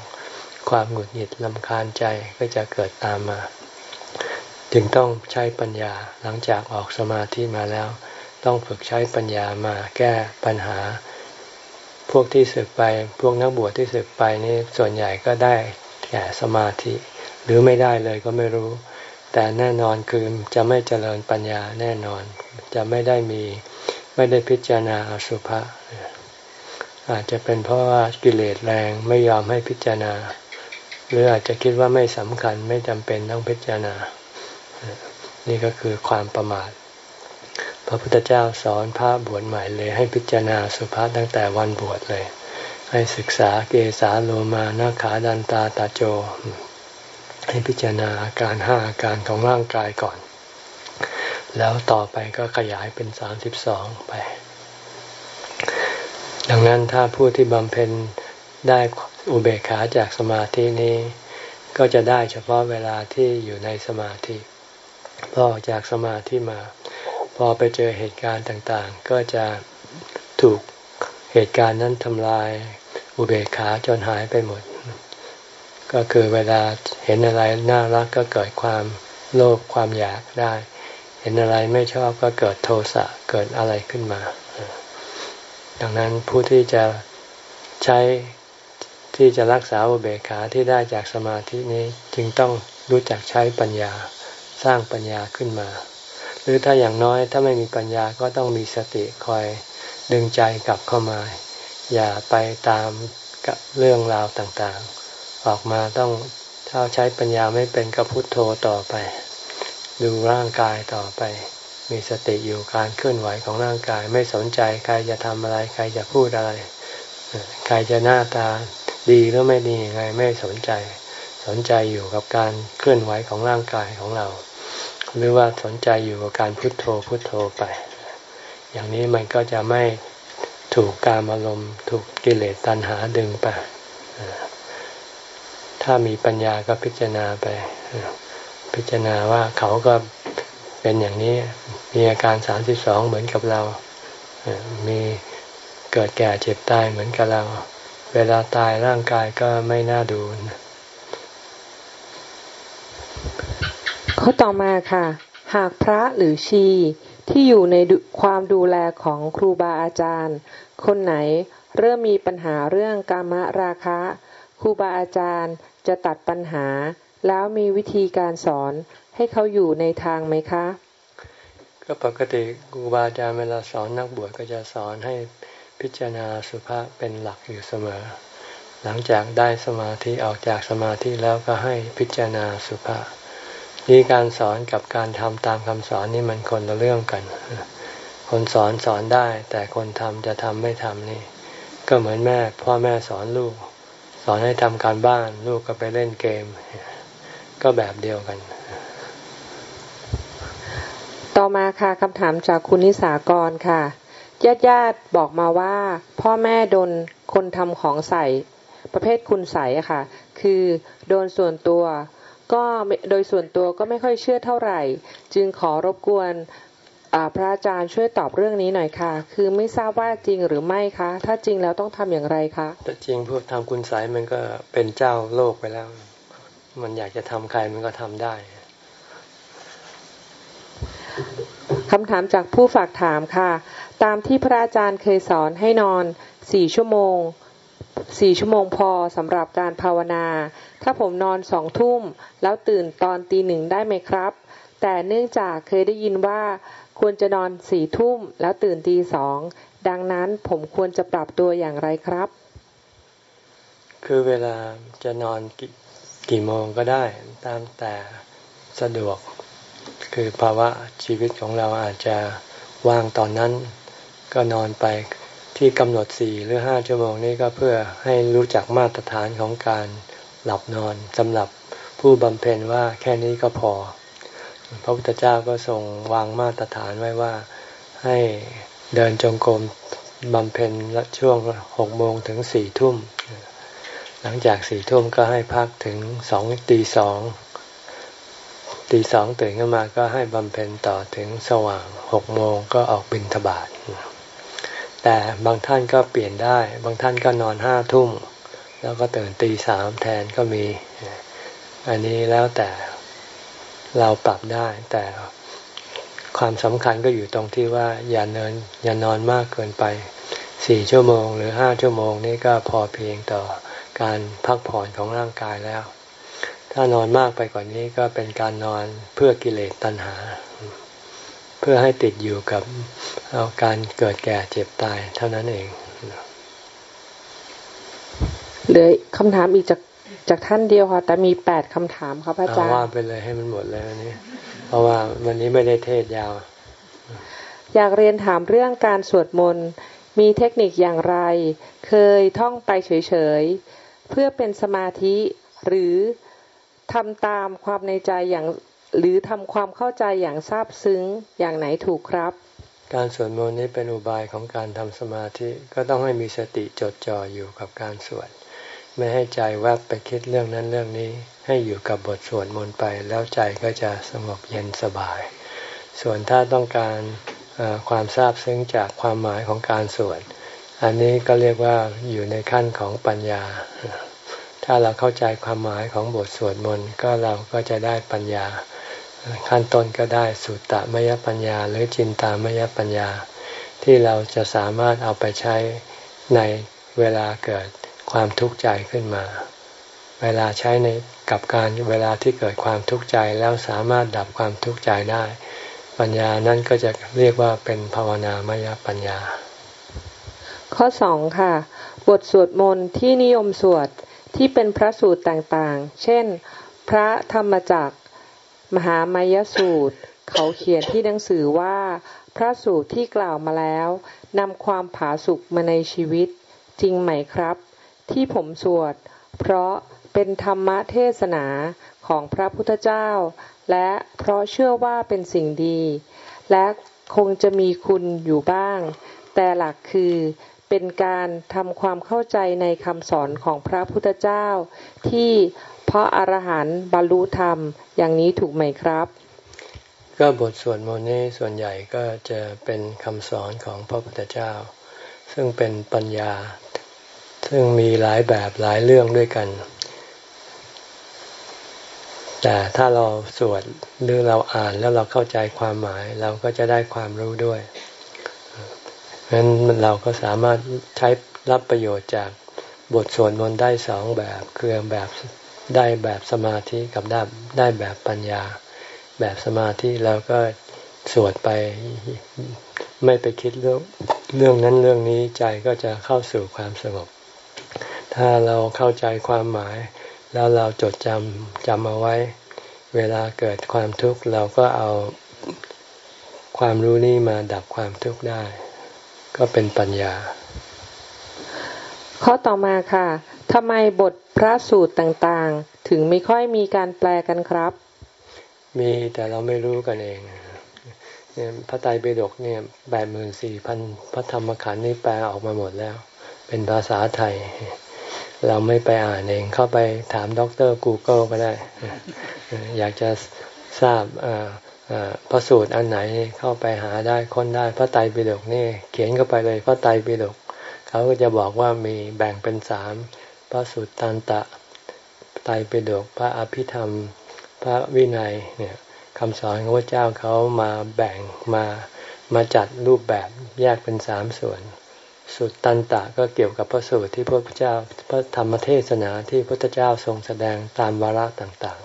ความหงุดหงิดลำคาญใจก็จะเกิดตามมา จึงต้องใช้ปัญญาหลังจากออกสมาธิมาแล้ว ต้องฝึกใช้ปัญญามาแก้ปัญหา พวกที่สึกไป พวกนักบวชที่สึกไปนี่ส่วนใหญ่ก็ได้แก่สมาธิ หรือไม่ได้เลยก็ไม่รู้ แต่แน่นอนคือจะไม่เจริญปัญญาแน่นอน จะไม่ได้มี ไม่ได้พิจารณาอสุภะอาจจะเป็นเพราะว่ากิเลสแรงไม่ยอมให้พิจารณา หรืออาจจะคิดว่าไม่สำคัญไม่จำเป็นต้องพิจารณา นี่ก็คือความประมาท พระพุทธเจ้าสอนพระบวชใหม่เลย ให้พิจารณาสุภาษตั้งแต่วันบวชเลย ให้ศึกษาเกสาโลมานาขาดันตาตาโจ ให้พิจารณาอาการห้าอาการของร่างกายก่อน แล้วต่อไปก็ขยายเป็นสามสิบสองไป ดังนั้นถ้าผู้ที่บำเพ็ญได้อุเบกขาจากสมาธินี้ ก็จะได้เฉพาะเวลาที่อยู่ในสมาธิ พอออกจากสมาธิมา พอไปเจอเหตุการณ์ต่างๆ ก็จะถูกเหตุการณ์นั้นทำลายอุเบกขาจนหายไปหมด ก็คือเวลาเห็นอะไรน่ารักก็เกิดความโลภความอยากได้ เห็นอะไรไม่ชอบก็เกิดโทสะเกิดอะไรขึ้นมา ดังนั้นผู้ที่จะใช้ที่จะรักษาอุเบกขาที่ได้จากสมาธินี้จึงต้องรู้จักใช้ปัญญาสร้างปัญญาขึ้นมา หรือถ้าอย่างน้อยถ้าไม่มีปัญญาก็ต้องมีสติคอยดึงใจกลับเข้ามา อย่าไปตามกับเรื่องราวต่างๆ ออกมาต้องถ้าใช้ปัญญาไม่เป็นก็พุโทโธต่อไป ดูร่างกายต่อไป มีสติอยู่การเคลื่อนไหวของร่างกาย ไม่สนใจใครจะทำอะไร ใครจะพูดอะไร ใครจะหน้าตาดีหรือไม่ดียังไงไม่สนใจ สนใจอยู่กับการเคลื่อนไหวของร่างกายของเรา หรือว่าสนใจอยู่กับการพุโทโธพุโทโธไป อย่างนี้มันก็จะไม่ถูกการอารมณ์ถูกกิเลสตัณหาดึงไป ถ้าถ้ามีปัญญาก็พิจารณาไป พิจารณาว่าเขาก็เป็นอย่างนี้ มีอาการสามสิบสองเหมือนกับเรา มีเกิดแก่เจ็บตายเหมือนกับเรา เวลาตายร่างกายก็ไม่น่าดูข้อต่อมาค่ะ หากพระหรือชีที่อยู่ในความดูแลของครูบาอาจารย์ คนไหนเริ่มมีปัญหาเรื่องกามราคะ ครูบาอาจารย์จะตัดปัญหา แล้วมีวิธีการสอนให้เขาอยู่ในทางไหมคะ ก็ปกติครูบาอาจารย์เวลาสอนนักบวชก็จะสอนให้พิจารณาสุภาพเป็นหลักอยู่เสมอ หลังจากได้สมาธิออกจากสมาธิแล้วก็ให้พิจารณาสุภาพนี่การสอนกับการทำตามคำสอนนี่มันคนละเรื่องกัน คนสอนสอนได้ แต่คนทำจะทำไม่ทำนี่ ก็เหมือนแม่ พ่อแม่สอนลูก สอนให้ทำการบ้าน ลูกก็ไปเล่นเกม ก็แบบเดียวกัน ต่อมาค่ะคำถามจากคุณนิสากรค่ะญาติญาติบอกมาว่า พ่อแม่โดนคนทำของใส่ประเภทคุณใส่ค่ะ คือโดนส่วนตัว ก็โดยส่วนตัวก็ไม่ค่อยเชื่อเท่าไหร่ จึงขอรบกวนพระอาจารย์ช่วยตอบเรื่องนี้หน่อยค่ะ คือไม่ทราบว่าจริงหรือไม่คะ ถ้าจริงแล้วต้องทำอย่างไรคะ แต่จริงพวกทำคุณสายมันก็เป็นเจ้าโลกไปแล้ว มันอยากจะทำใครมันก็ทำได้คำถามจากผู้ฝากถามค่ะ ตามที่พระอาจารย์เคยสอนให้นอนสี่ชั่วโมงสี่ชั่วโมงพอสำหรับการภาวนา ถ้าผมนอนสองทุ่ม แล้วตื่นตอนตีหนึ่งได้ไหมครับ แต่เนื่องจากเคยได้ยินว่าควรจะนอนสี่ทุ่มแล้วตื่นตีสองดังนั้นผมควรจะปรับตัวอย่างไรครับ คือเวลาจะนอน กี่โมงก็ได้ตามแต่สะดวก คือภาวะชีวิตของเราอาจจะว่างตอนนั้น ก็นอนไปที่กำหนดสี่หรือห้าชั่วโมงนี้ก็เพื่อให้รู้จักมาตรฐานของการหลับนอนสำหรับผู้บำเพ็ญว่าแค่นี้ก็พอ พระพุทธเจ้าก็ทรงวางมาตรฐานไว้ว่าให้เดินจงกรมบำเพ็ญช่วงหกโมงถึงสี่ทุ่ม หลังจากสี่ทุ่มก็ให้พักถึงสองตีสองตีสองตื่นขึ้นมาก็ให้บำเพ็ญต่อถึงสว่างหกโมงก็ออกบิณฑบาตแต่บางท่านก็เปลี่ยนได้ บางท่านก็นอนห้าทุ่มแล้วก็ตื่นตีสามแทนก็มี อันนี้แล้วแต่เราปรับได้ แต่ความสำคัญก็อยู่ตรงที่ว่าอย่าเนินอย่านอนมากเกินไปสี่ชั่วโมงหรือห้าชั่วโมงนี้ก็พอเพียงต่อ การพักผ่อนของร่างกายแล้ว ถ้านอนมากไปกว่านี้ก็เป็นการนอนเพื่อกิเลสตัณหา เพื่อให้ติดอยู่กับเอาการเกิดแก่เจ็บตายเท่านั้นเองเหลือคำถามอีกจากจากท่านเดียวค่ะ แต่มีแปดคำถามครับอาจารย์ว่าไปเลยให้มันหมดเลยวันนี้ เพราะว่าวันนี้ไม่ได้เทศยาว อยากเรียนถามเรื่องการสวดมนต์มีเทคนิคอย่างไร เคยท่องไปเฉยๆ เพื่อเป็นสมาธิ หรือทำตามความในใจอย่าง หรือทำความเข้าใจอย่างซาบซึ้งอย่างไหนถูกครับ การสวดมนต์นี้เป็นอุบายของการทำสมาธิก็ต้องให้มีสติจดจ่ออยู่กับการสวดไม่ให้ใจแวบไปคิดเรื่องนั้นเรื่องนี้ ให้อยู่กับบทสวดมนต์ไป แล้วใจก็จะสงบเย็นสบาย ส่วนถ้าต้องการความทราบซึ้งจากความหมายของการสวด อันนี้ก็เรียกว่าอยู่ในขั้นของปัญญา ถ้าเราเข้าใจความหมายของบทสวดมนต์ก็เราก็จะได้ปัญญา ขั้นต้นก็ได้สุตตมยปัญญา หรือจินตามยปัญญา ที่เราจะสามารถเอาไปใช้ในเวลาเกิดความทุกข์ใจขึ้นมา เวลาใช้ในกับการเวลาที่เกิดความทุกข์ใจแล้วสามารถดับความทุกข์ใจได้ ปัญญานั้นก็จะเรียกว่าเป็นภาวนามยปัญญา ข้อสองค่ะ บทสวดมนต์ที่นิยมสวดที่เป็นพระสูตรต่างๆ เช่น พระธรรมจักร มหามายสูตร เขาเขียนที่หนังสือว่า พระสูตรที่กล่าวมาแล้วนำความผาสุกมาในชีวิต จริงไหมครับ ที่ผมสวด เพราะเป็นธรรมเทศนาของพระพุทธเจ้า และเพราะเชื่อว่าเป็นสิ่งดี และคงจะมีคุณอยู่บ้าง แต่หลักคือ เป็นการทำความเข้าใจในคำสอนของพระพุทธเจ้า ที่เพราะอรหันต์บรรลุธรรมอย่างนี้ถูกไหมครับ ก็บทสวดมนต์นี้ส่วนใหญ่ก็จะเป็นคำสอนของพระพุทธเจ้า ซึ่งเป็นปัญญา ซึ่งมีหลายแบบหลายเรื่องด้วยกัน แต่ถ้าเราสวดหรือเราอ่านแล้วเราเข้าใจความหมายเราก็จะได้ความรู้ด้วย เพราะฉะนั้นเราก็สามารถใช้รับประโยชน์จากบทสวดมนต์ได้สองแบบคือแบบได้แบบสมาธิกับได้ได้แบบปัญญา แบบสมาธิเราก็สวดไปไม่ไปคิดเรื่องเรื่องนั้นเรื่องนี้ใจก็จะเข้าสู่ความสงบ ถ้าเราเข้าใจความหมาย แล้วเราจดจำจำเอาไว้ เวลาเกิดความทุกข์เราก็เอาความรู้นี้มาดับความทุกข์ได้ ก็เป็นปัญญา ข้อต่อมาค่ะทำไมบทพระสูตรต่างๆ ถึงไม่ค่อยมีการแปลกันครับ มีแต่เราไม่รู้กันเองเนี่ยพระไตรปิฎกเนี่ยแปดหมื่นสี่พันพระธรรมขันธ์นี่แปลออกมาหมดแล้ว เป็นภาษาไทย เราไม่ไปอ่านเองเข้าไปถามด็อกเตอร์กูเกิลก็ได้ อยากจะทราบ พระสูตรอันไหนเข้าไปหาได้ค้นได้พระไตรปิฎกนี่ เขียนเข้าไปเลยพระไตรปิฎกเขาก็จะบอกว่ามีแบ่งเป็นสามพระสุตตันตะไตรปิฎกพระอภิธรรม พระวินัยเนี่ยคำสอนของพระเจ้าเขามาแบ่งมามาจัดรูปแบบแยกเป็นสามส่วนสุตตันตะก็เกี่ยวกับพระสูตรที่พระพุทธเจ้าพระธรรมเทศนาที่พระพุทธเจ้าทรงแสดงตามวาระต่าง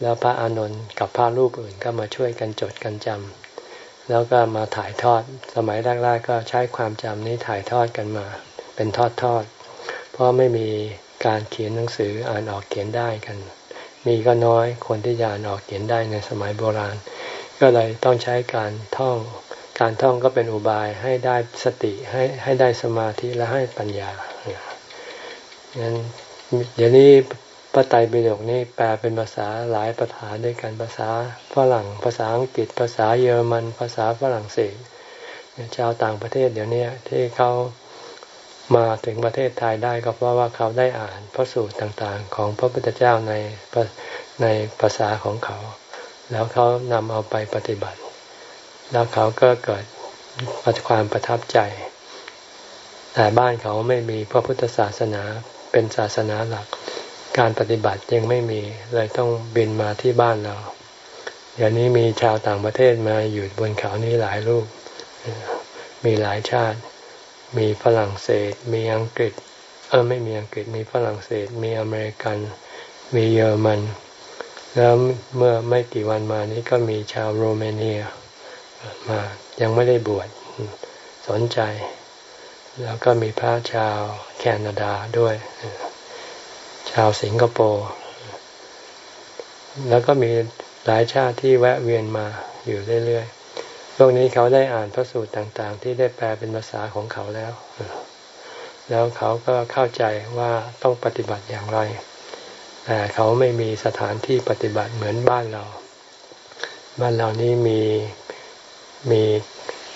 แล้วพระอานนท์กับพระรูปอื่นก็มาช่วยกันจดกันจำแล้วก็มาถ่ายทอด สมัยแรกๆก็ใช้ความจำนี้ถ่ายทอดกันมา เป็นทอดทอดเพราะไม่มีการเขียนหนังสืออ่านออกเขียนได้กัน มีก็น้อยคนที่จะอ่านออกเขียนได้ในสมัยโบราณ ก็เลยต้องใช้การท่อง การท่องก็เป็นอุบายให้ได้สติให้ให้ได้สมาธิและให้ปัญญางั้นเดี๋ยวนี้ พระไตรปิฎกนี่แปลเป็นภาษาหลายภาษาด้วยกันภาษาฝรั่ง ภาษาอังกฤษ ภาษาเยอรมัน ภาษาฝรั่งเศสชาวต่างประเทศเดี๋ยวนี้ที่เขามาถึงประเทศไทยได้ก็เพราะว่าเขาได้อ่านพระสูตรต่างๆ ของพระพุทธเจ้าในในภาษาของเขา แล้วเขานำเอาไปปฏิบัติ แล้วเขาก็เกิดความประทับใจ แต่บ้านเขาไม่มีพระพุทธศาสนาเป็นศาสนาหลัก การปฏิบัติยังไม่มีเลยต้องบินมาที่บ้านเราเดี๋ยวนี้มีชาวต่างประเทศมาอยู่บนเขานี้หลายรูป มีหลายชาติ มีฝรั่งเศส มีอังกฤษ เออไม่มีอังกฤษ มีฝรั่งเศส มีอเมริกัน มีเยอรมัน แล้วเมื่อไม่กี่วันมานี้ก็มีชาวโรมาเนียมายังไม่ได้บวชสนใจ แล้วก็มีพระชาวแคนาดาด้วย ชาวสิงคโปร์แล้วก็มีหลายชาติที่แวะเวียนมาอยู่เรื่อยๆ พวกนี้เขาได้อ่านพระสูตรต่างๆ ที่ได้แปลเป็นภาษาของเขาแล้ว แล้วเขาก็เข้าใจว่าต้องปฏิบัติอย่างไร แต่เขาไม่มีสถานที่ปฏิบัติเหมือนบ้านเรา บ้านเรานี้มีมี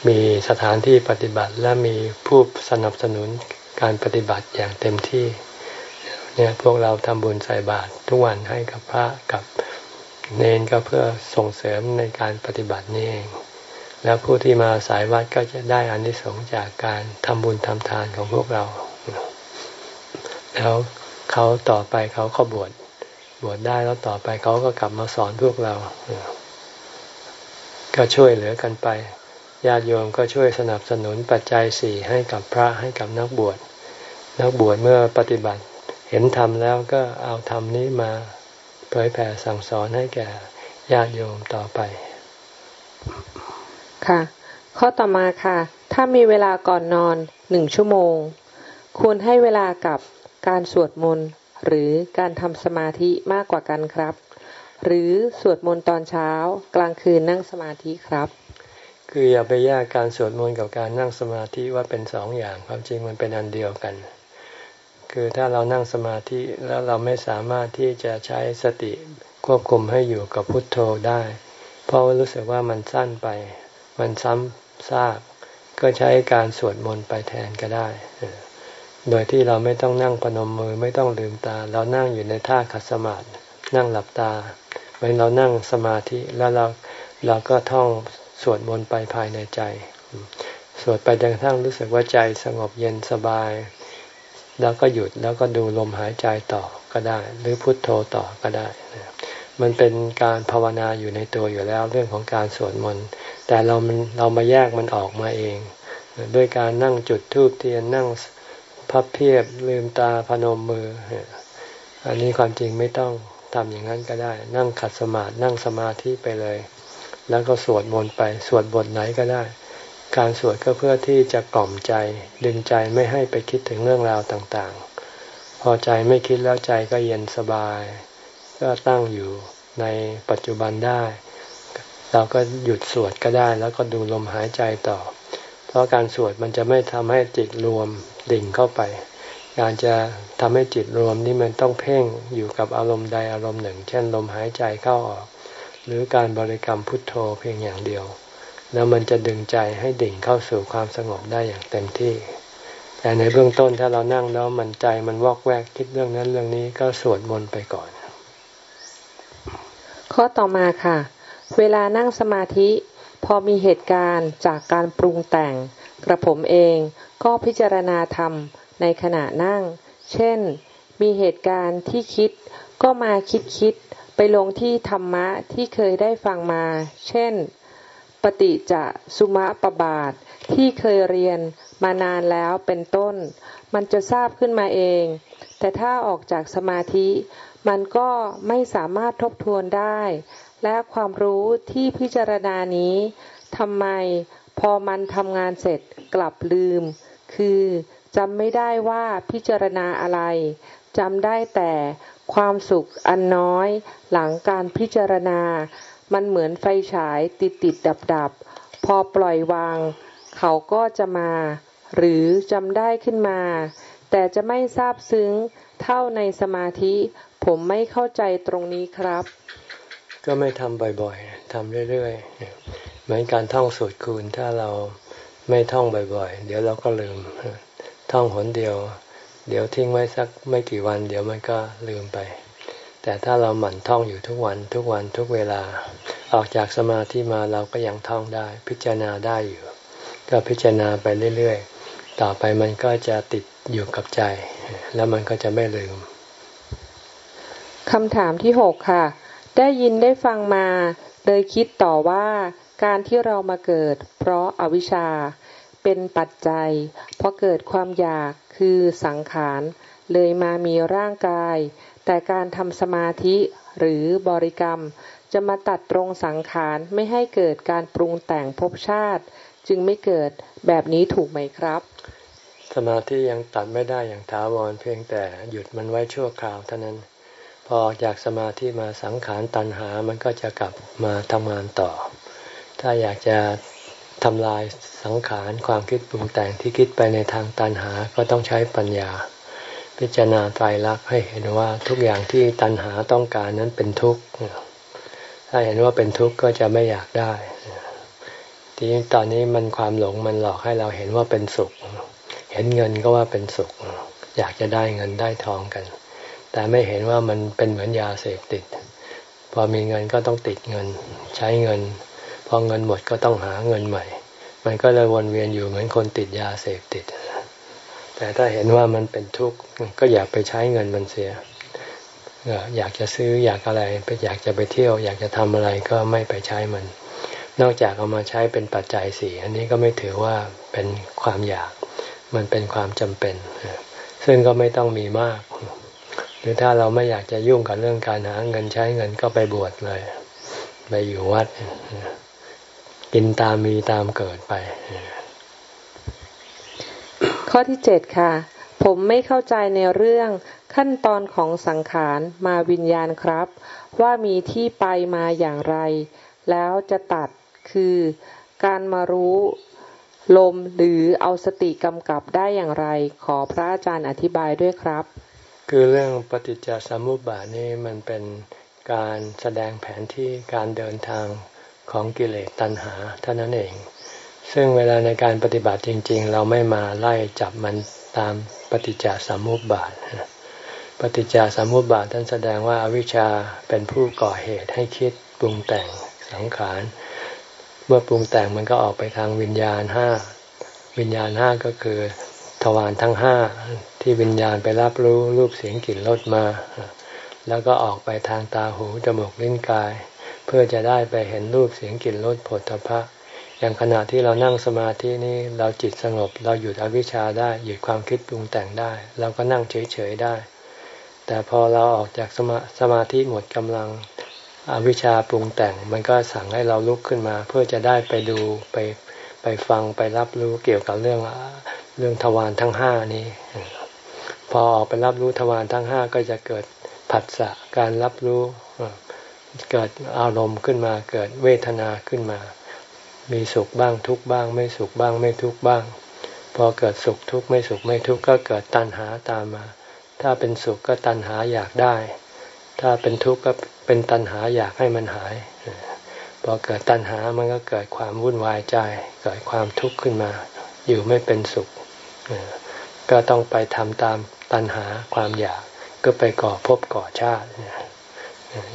มีสถานที่ปฏิบัติและมีผู้สนับสนุนการปฏิบัติอย่างเต็มที่ เนี่ยพวกเราทำบุญใส่บาตรทุกวันให้กับพระกับเนนก็เพื่อส่งเสริมในการปฏิบัตินี่เอง แล้วผู้ที่มาสายวัดก็จะได้อานิสงส์จากการทำบุญทำทานของพวกเรา แล้วเขาต่อไปเขาก็บวชบวชได้แล้วต่อไปเขาก็กลับมาสอนพวกเรา ก็ช่วยเหลือกันไป ญาติโยมก็ช่วยสนับสนุนปัจจัยสี่ให้กับพระให้กับนักบวช นักบวชเมื่อปฏิบัติ ห็นธรรมแล้วก็เอาธรรมนี้มาเผยแผ่สั่งสอนให้แก่ญาติโยมต่อไป ค่ะ ข้อต่อมาค่ะ ถ้ามีเวลาก่อนนอนหนึ่งชั่วโมง ควรให้เวลากับการสวดมนต์หรือการทำสมาธิมากกว่ากันครับ หรือสวดมนต์ตอนเช้า กลางคืนนั่งสมาธิครับ คืออย่าไปแยกการสวดมนต์กับการนั่งสมาธิว่าเป็นสองอย่างความจริงมันเป็นอันเดียวกัน คือถ้าเรานั่งสมาธิแล้วเราไม่สามารถที่จะใช้สติควบคุมให้อยู่กับพุทโธได้ เพราะรู้สึกว่ามันสั้นไป มันซ้ำซากก็ใช้การสวดมนต์ไปแทนก็ได้ โดยที่เราไม่ต้องนั่งพนมมือไม่ต้องลืมตา เรานั่งอยู่ในท่าขัดสมาธินั่งหลับตาเหมือนเรานั่งสมาธิแล้วเราเราก็ท่องสวดมนต์ไปภายในใจ สวดไปจนกระทั่งรู้สึกว่าใจสงบเย็นสบาย แล้วก็หยุดแล้วก็ดูลมหายใจต่อก็ได้ หรือพุทโธต่อก็ได้มันเป็นการภาวนาอยู่ในตัวอยู่แล้วเรื่องของการสวดมนต์แต่เรามันเรามาแยกมันออกมาเอง ด้วยการนั่งจุดธูปเทียนนั่งพับเพียบลืมตาพนมมือ อันนี้ความจริงไม่ต้องทำอย่างนั้นก็ได้ นั่งขัดสมาธินั่งสมาธิไปเลย แล้วก็สวดมนต์ไปสวดบทไหนก็ได้ การสวดก็เพื่อที่จะกล่อมใจ ดึงใจไม่ให้ไปคิดถึงเรื่องราวต่างๆ พอใจไม่คิดแล้วใจก็เย็นสบาย ก็ตั้งอยู่ในปัจจุบันได้ เราก็หยุดสวดก็ได้แล้วก็ดูลมหายใจต่อ เพราะการสวดมันจะไม่ทำให้จิตรวมดิ่งเข้าไป การจะทำให้จิตรวมนี่มันต้องเพ่งอยู่กับอารมณ์ใดอารมณ์หนึ่ง เช่น ลมหายใจเข้าออก หรือการบริกรรมพุทโธเพียงอย่างเดียว แล้วมันจะดึงใจให้ดิ่งเข้าสู่ความสงบได้อย่างเต็มที่ แต่ในเบื้องต้นถ้าเรานั่งแล้วมันใจมันวอกแวกคิดเรื่องนั้นเรื่องนี้ก็สวดมนต์ไปก่อน ข้อต่อมาค่ะ เวลานั่งสมาธิ พอมีเหตุการณ์จากการปรุงแต่ง กระผมเองก็พิจารณาธรรมในขณะนั่ง เช่น มีเหตุการณ์ที่คิดก็มาคิดคิดไปลงที่ธรรมะที่เคยได้ฟังมา เช่น ปฏิจจสุมาปบาทที่เคยเรียนมานานแล้วเป็นต้น มันจะทราบขึ้นมาเอง แต่ถ้าออกจากสมาธิ มันก็ไม่สามารถทบทวนได้ และความรู้ที่พิจารณานี้ทำไมพอมันทำงานเสร็จกลับลืม คือจำไม่ได้ว่าพิจารณาอะไรจำได้แต่ความสุขอันน้อยหลังการพิจารณา มันเหมือนไฟฉายติดติดดับดับพอปล่อยวาง เขาก็จะมา หรือจำได้ขึ้นมา แต่จะไม่ทราบซึ้งเท่าในสมาธิ ผมไม่เข้าใจตรงนี้ครับ ก็ไม่ทำบ่อยๆทำเรื่อยๆ เหมือนการท่องสูตรคูณถ้าเราไม่ท่องบ่อยๆ เดี๋ยวเราก็ลืม ท่องหนเดียว เดี๋ยวทิ้งไว้สักไม่กี่วัน เดี๋ยวมันก็ลืมไป แต่ถ้าเราหมั่นท่องอยู่ทุกวันทุกวันทุกเวลา ออกจากสมาธิมาเราก็ยังท่องได้ พิจารณาได้อยู่ ก็พิจารณาไปเรื่อยๆ ต่อไปมันก็จะติดอยู่กับใจ แล้วมันก็จะไม่ลืมคำถามที่หกค่ะ ได้ยินได้ฟังมาเลยคิดต่อว่าการที่เรามาเกิด เพราะอาวิชชาเป็นปัจจัยเพราะเกิดความอยากคือสังขาร เลยมามีร่างกาย แต่การทำสมาธิหรือบริกรรม จะมาตัดตรงสังขารไม่ให้เกิดการปรุงแต่งภพชาติ จึงไม่เกิดแบบนี้ถูกไหมครับ สมาธิยังตัดไม่ได้อย่างถาวรเพียงแต่หยุดมันไว้ชั่วคราวเท่านั้น พอออกจากสมาธิมาสังขารตัณหามันก็จะกลับมาทำงานต่อ ถ้าอยากจะทำลายสังขารความคิดปรุงแต่งที่คิดไปในทางตันหาก็ต้องใช้ปัญญา พิจารณาไตรลักษณ์ให้เห็นว่าทุกอย่างที่ตันหาต้องการนั้นเป็นทุกข์ถ้าเห็นว่าเป็นทุกข์ก็จะไม่อยากได้ ทีนี้ตอนนี้มันความหลงมันหลอกให้เราเห็นว่าเป็นสุข เห็นเงินก็ว่าเป็นสุข อยากจะได้เงินได้ทองกัน แต่ไม่เห็นว่ามันเป็นเหมือนยาเสพติด พอมีเงินก็ต้องติดเงิน ใช้เงิน พอเงินหมดก็ต้องหาเงินใหม่ มันก็เลยวนเวียนอยู่เหมือนคนติดยาเสพติด แต่ถ้าเห็นว่ามันเป็นทุกข์ก็อยากไปใช้เงินมันเสียอยากจะซื้ออยากอะไรไปอยากจะไปเที่ยว อยากจะทำอะไรก็ไม่ไปใช้มัน นอกจากเอามาใช้เป็นปัจจัยสี่อันนี้ก็ไม่ถือว่าเป็นความอยาก มันเป็นความจำเป็น ซึ่งก็ไม่ต้องมีมาก หรือถ้าเราไม่อยากจะยุ่งกับเรื่องการหาเงินใช้เงินก็ไปบวชเลย ไปอยู่วัด กินตามมีตามเกิดไป ข้อที่เจ็ดค่ะ ผมไม่เข้าใจในเรื่องขั้นตอนของสังขารมาวิญญาณครับ ว่ามีที่ไปมาอย่างไร แล้วจะตัดคือการมารู้ลมหรือเอาสติกำกับได้อย่างไร ขอพระอาจารย์อธิบายด้วยครับ คือเรื่องปฏิจจสมุปบาทนี่มันเป็นการแสดงแผนที่การเดินทางของกิเลสตัณหาเท่านั้นเอง ซึ่งเวลาในการปฏิบัติจริง ๆ เราไม่มาไล่จับมันตามปฏิจจสมุปบาท ปฏิจจสมุปบาทท่านแสดงว่าอาวิชชาเป็นผู้ก่อเหตุให้คิดปรุงแต่งสังขาร เมื่อปรุงแต่งมันก็ออกไปทางวิญญาณห้าวิญญาณห้าก็คือทวารทั้งห้าที่วิญญาณไปรับรู้รูปเสียงกลิ่นรสมา แล้วก็ออกไปทางตาหูจมูกลิ้นกาย เพื่อจะได้ไปเห็นรูปเสียงกลิ่นรสผลตภะ อย่างขณะที่เรานั่งสมาธินี้เราจิตสงบ เราหยุดอวิชชาได้ หยุดความคิดปรุงแต่งได้ เราก็นั่งเฉยๆได้ แต่พอเราออกจากสมาสมาธิหมดกำลังอวิชชาปรุงแต่ง มันก็สั่งให้เราลุกขึ้นมา เพื่อจะได้ไปดูไปไปฟังไปรับรู้เกี่ยวกับเรื่องเรื่องทวารทั้งห้านี้ พอออกไปรับรู้ทวารทั้งห้าก็จะเกิดผัสสะการรับรู้เกิดอารมณ์ขึ้นมาเกิดเวทนาขึ้นมา มีสุขบ้างทุกบ้าง ไม่สุขบ้างไม่ทุกบ้าง พอเกิดสุขทุกไม่สุขไม่ทุกก็เกิดตัณหาตามมา ถ้าเป็นสุขก็ตัณหาอยากได้ ถ้าเป็นทุกข์ก็เป็นตัณหาอยากให้มันหาย พอเกิดตัณหามันก็เกิดความวุ่นวายใจ เกิดความทุกข์ขึ้นมา อยู่ไม่เป็นสุข ก็ต้องไปทำตามตัณหาความอยากก็ไปก่อภพก่อชาติ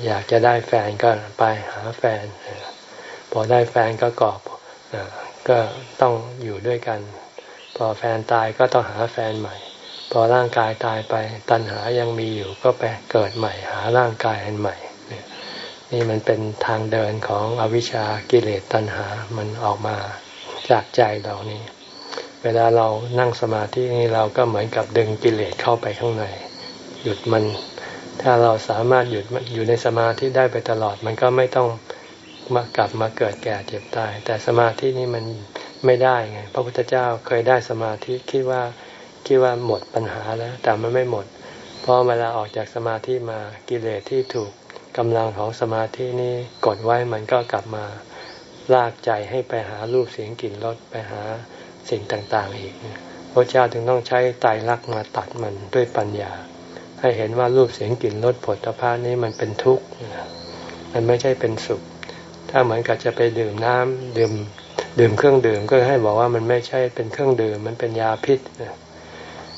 อยากจะได้แฟนก็ไปหาแฟน พอได้แฟนก็กอบก็ต้องอยู่ด้วยกัน พอแฟนตายก็ต้องหาแฟนใหม่ พอร่างกายตายไปตัณหายังมีอยู่ก็ไปเกิดใหม่ หาร่างกายอันใหม่นี่มันเป็นทางเดินของอวิชชากิเลสตัณหา มันออกมาจากใจเรานี่ เวลาเรานั่งสมาธินี่เราก็เหมือนกับดึงกิเลสเข้าไปข้างใน หยุดมัน ถ้าเราสามารถหยุดอยู่ในสมาธิได้ไปตลอด มันก็ไม่ต้อง มากลับมาเกิดแก่เจ็บตาย แต่สมาธินี้มันไม่ได้ไง พระพุทธเจ้าเคยได้สมาธิคิดว่าคิดว่าหมดปัญหาแล้ว แต่มันไม่หมด เพราะเวลาออกจากสมาธิมากิเลสที่ถูกกำลังของสมาธินี้กดไว้มันก็กลับมาลากใจให้ไปหารูปเสียงกลิ่นรสไปหาสิ่งต่างๆอีกพระเจ้าถึงต้องใช้ไตรลักษณ์มาตัดมันด้วยปัญญา ให้เห็นว่ารูปเสียงกลิ่นรสผลตภะนี้มันเป็นทุกข์มันไม่ใช่เป็นสุข ถ้าเหมือนกับจะไปดื่มน้ำดื่มดื่มเครื่องดื่มก็ให้บอกว่ามันไม่ใช่เป็นเครื่องดื่มมันเป็นยาพิษ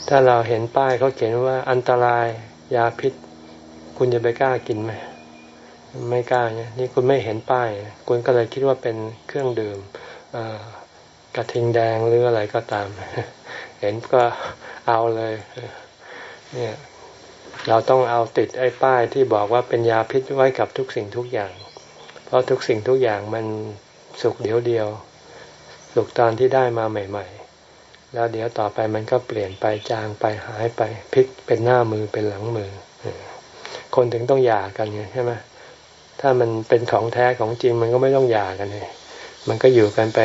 ถ้าเราเห็นป้ายเขาเขียนว่าอันตรายยาพิษ คุณจะไปกล้ากินไหมไม่กล้าเนี่ยนี่คุณไม่เห็นป้าย คุณก็เลยคิดว่าเป็นเครื่องดื่มกระทิงแดงหรืออะไรก็ตาม เห็นก็เอาเลย เนี่ย เราต้องเอาติดไอ้ป้ายที่บอกว่าเป็นยาพิษไว้กับทุกสิ่งทุกอย่าง เพราะทุกสิ่งทุกอย่างมันสุกเดียวเดียว สุกตอนที่ได้มาใหม่ ๆ แล้วเดี๋ยวต่อไปมันก็เปลี่ยนไปจางไปหายไปพลิกเป็นหน้ามือเป็นหลังมือ คนถึงต้องหย่ากันไงใช่ไหมถ้ามันเป็นของแท้ของจริงมันก็ไม่ต้องหย่ากันเลยมันก็อยู่กันไป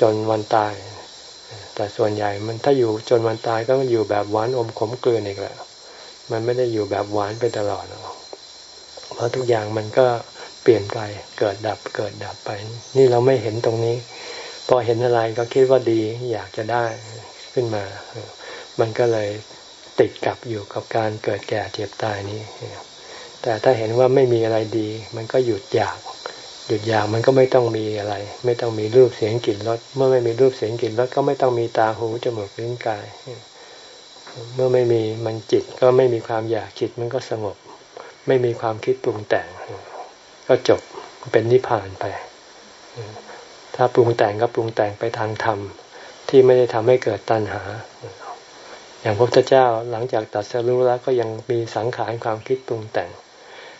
จนวันตาย แต่ส่วนใหญ่มันถ้าอยู่จนวันตายก็อยู่แบบหวานอมขมกลืนอีกแล้วมันไม่ได้อยู่แบบหวานไปตลอดหรอกเพราะทุกอย่างมันก็ เปลี่ยนไปเกิดดับเกิดดับไป นี่เราไม่เห็นตรงนี้ พอเห็นอะไรก็คิดว่าดีอยากจะได้ขึ้นมา มันก็เลยติดกับอยู่กับการเกิดแก่เจ็บตายนี้ แต่ถ้าเห็นว่าไม่มีอะไรดี มันก็หยุดอยาก หยุดอยากมันก็ไม่ต้องมีอะไร ไม่ต้องมีรูปเสียงกลิ่นรสเมื่อไม่มีรูปเสียงกลิ่นรสก็ไม่ต้องมีตาหูจมูกลิ้นกาย เมื่อไม่มีมันจิตก็ไม่มีความอยากจิตมันก็สงบ ไม่มีความคิดปรุงแต่ง ก็จบเป็นนิพพานไป ถ้าปรุงแต่งก็ปรุงแต่งไปทางธรรม ที่ไม่ได้ทำให้เกิดตัณหา อย่างพระพุทธเจ้าหลังจากตัดสรู้แล้วก็ยังมีสังขารความคิดปรุงแต่ง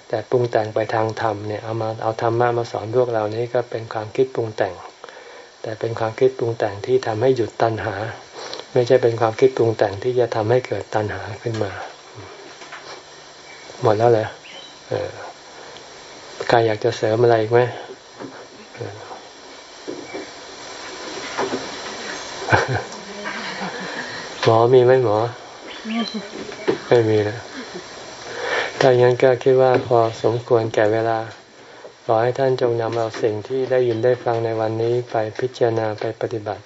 แต่ปรุงแต่งไปทางธรรมเนี่ยเอามาเอาธรรมะมาสอนพวกเรานี้ก็เป็นความคิดปรุงแต่ง แต่เป็นความคิดปรุงแต่งที่ทำให้หยุดตัณหา ไม่ใช่เป็นความคิดปรุงแต่งที่จะทำให้เกิดตัณหาขึ้นมา หมดแล้วเลย ใครอยากจะเสริมอะไรอีกไหมหมอมีไหมหมอ ไม่มีนะถ้าอย่างนั้นก็คิดว่าพอสมควรแก่เวลา ขอให้ท่านจงนำเอาสิ่งที่ได้ยินได้ฟังในวันนี้ไปพิจารณาไปปฏิบัติ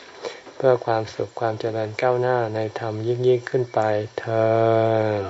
เพื่อความสุขความเจริญก้าวหน้าในธรรมยิ่งยิ่งขึ้นไปเธอ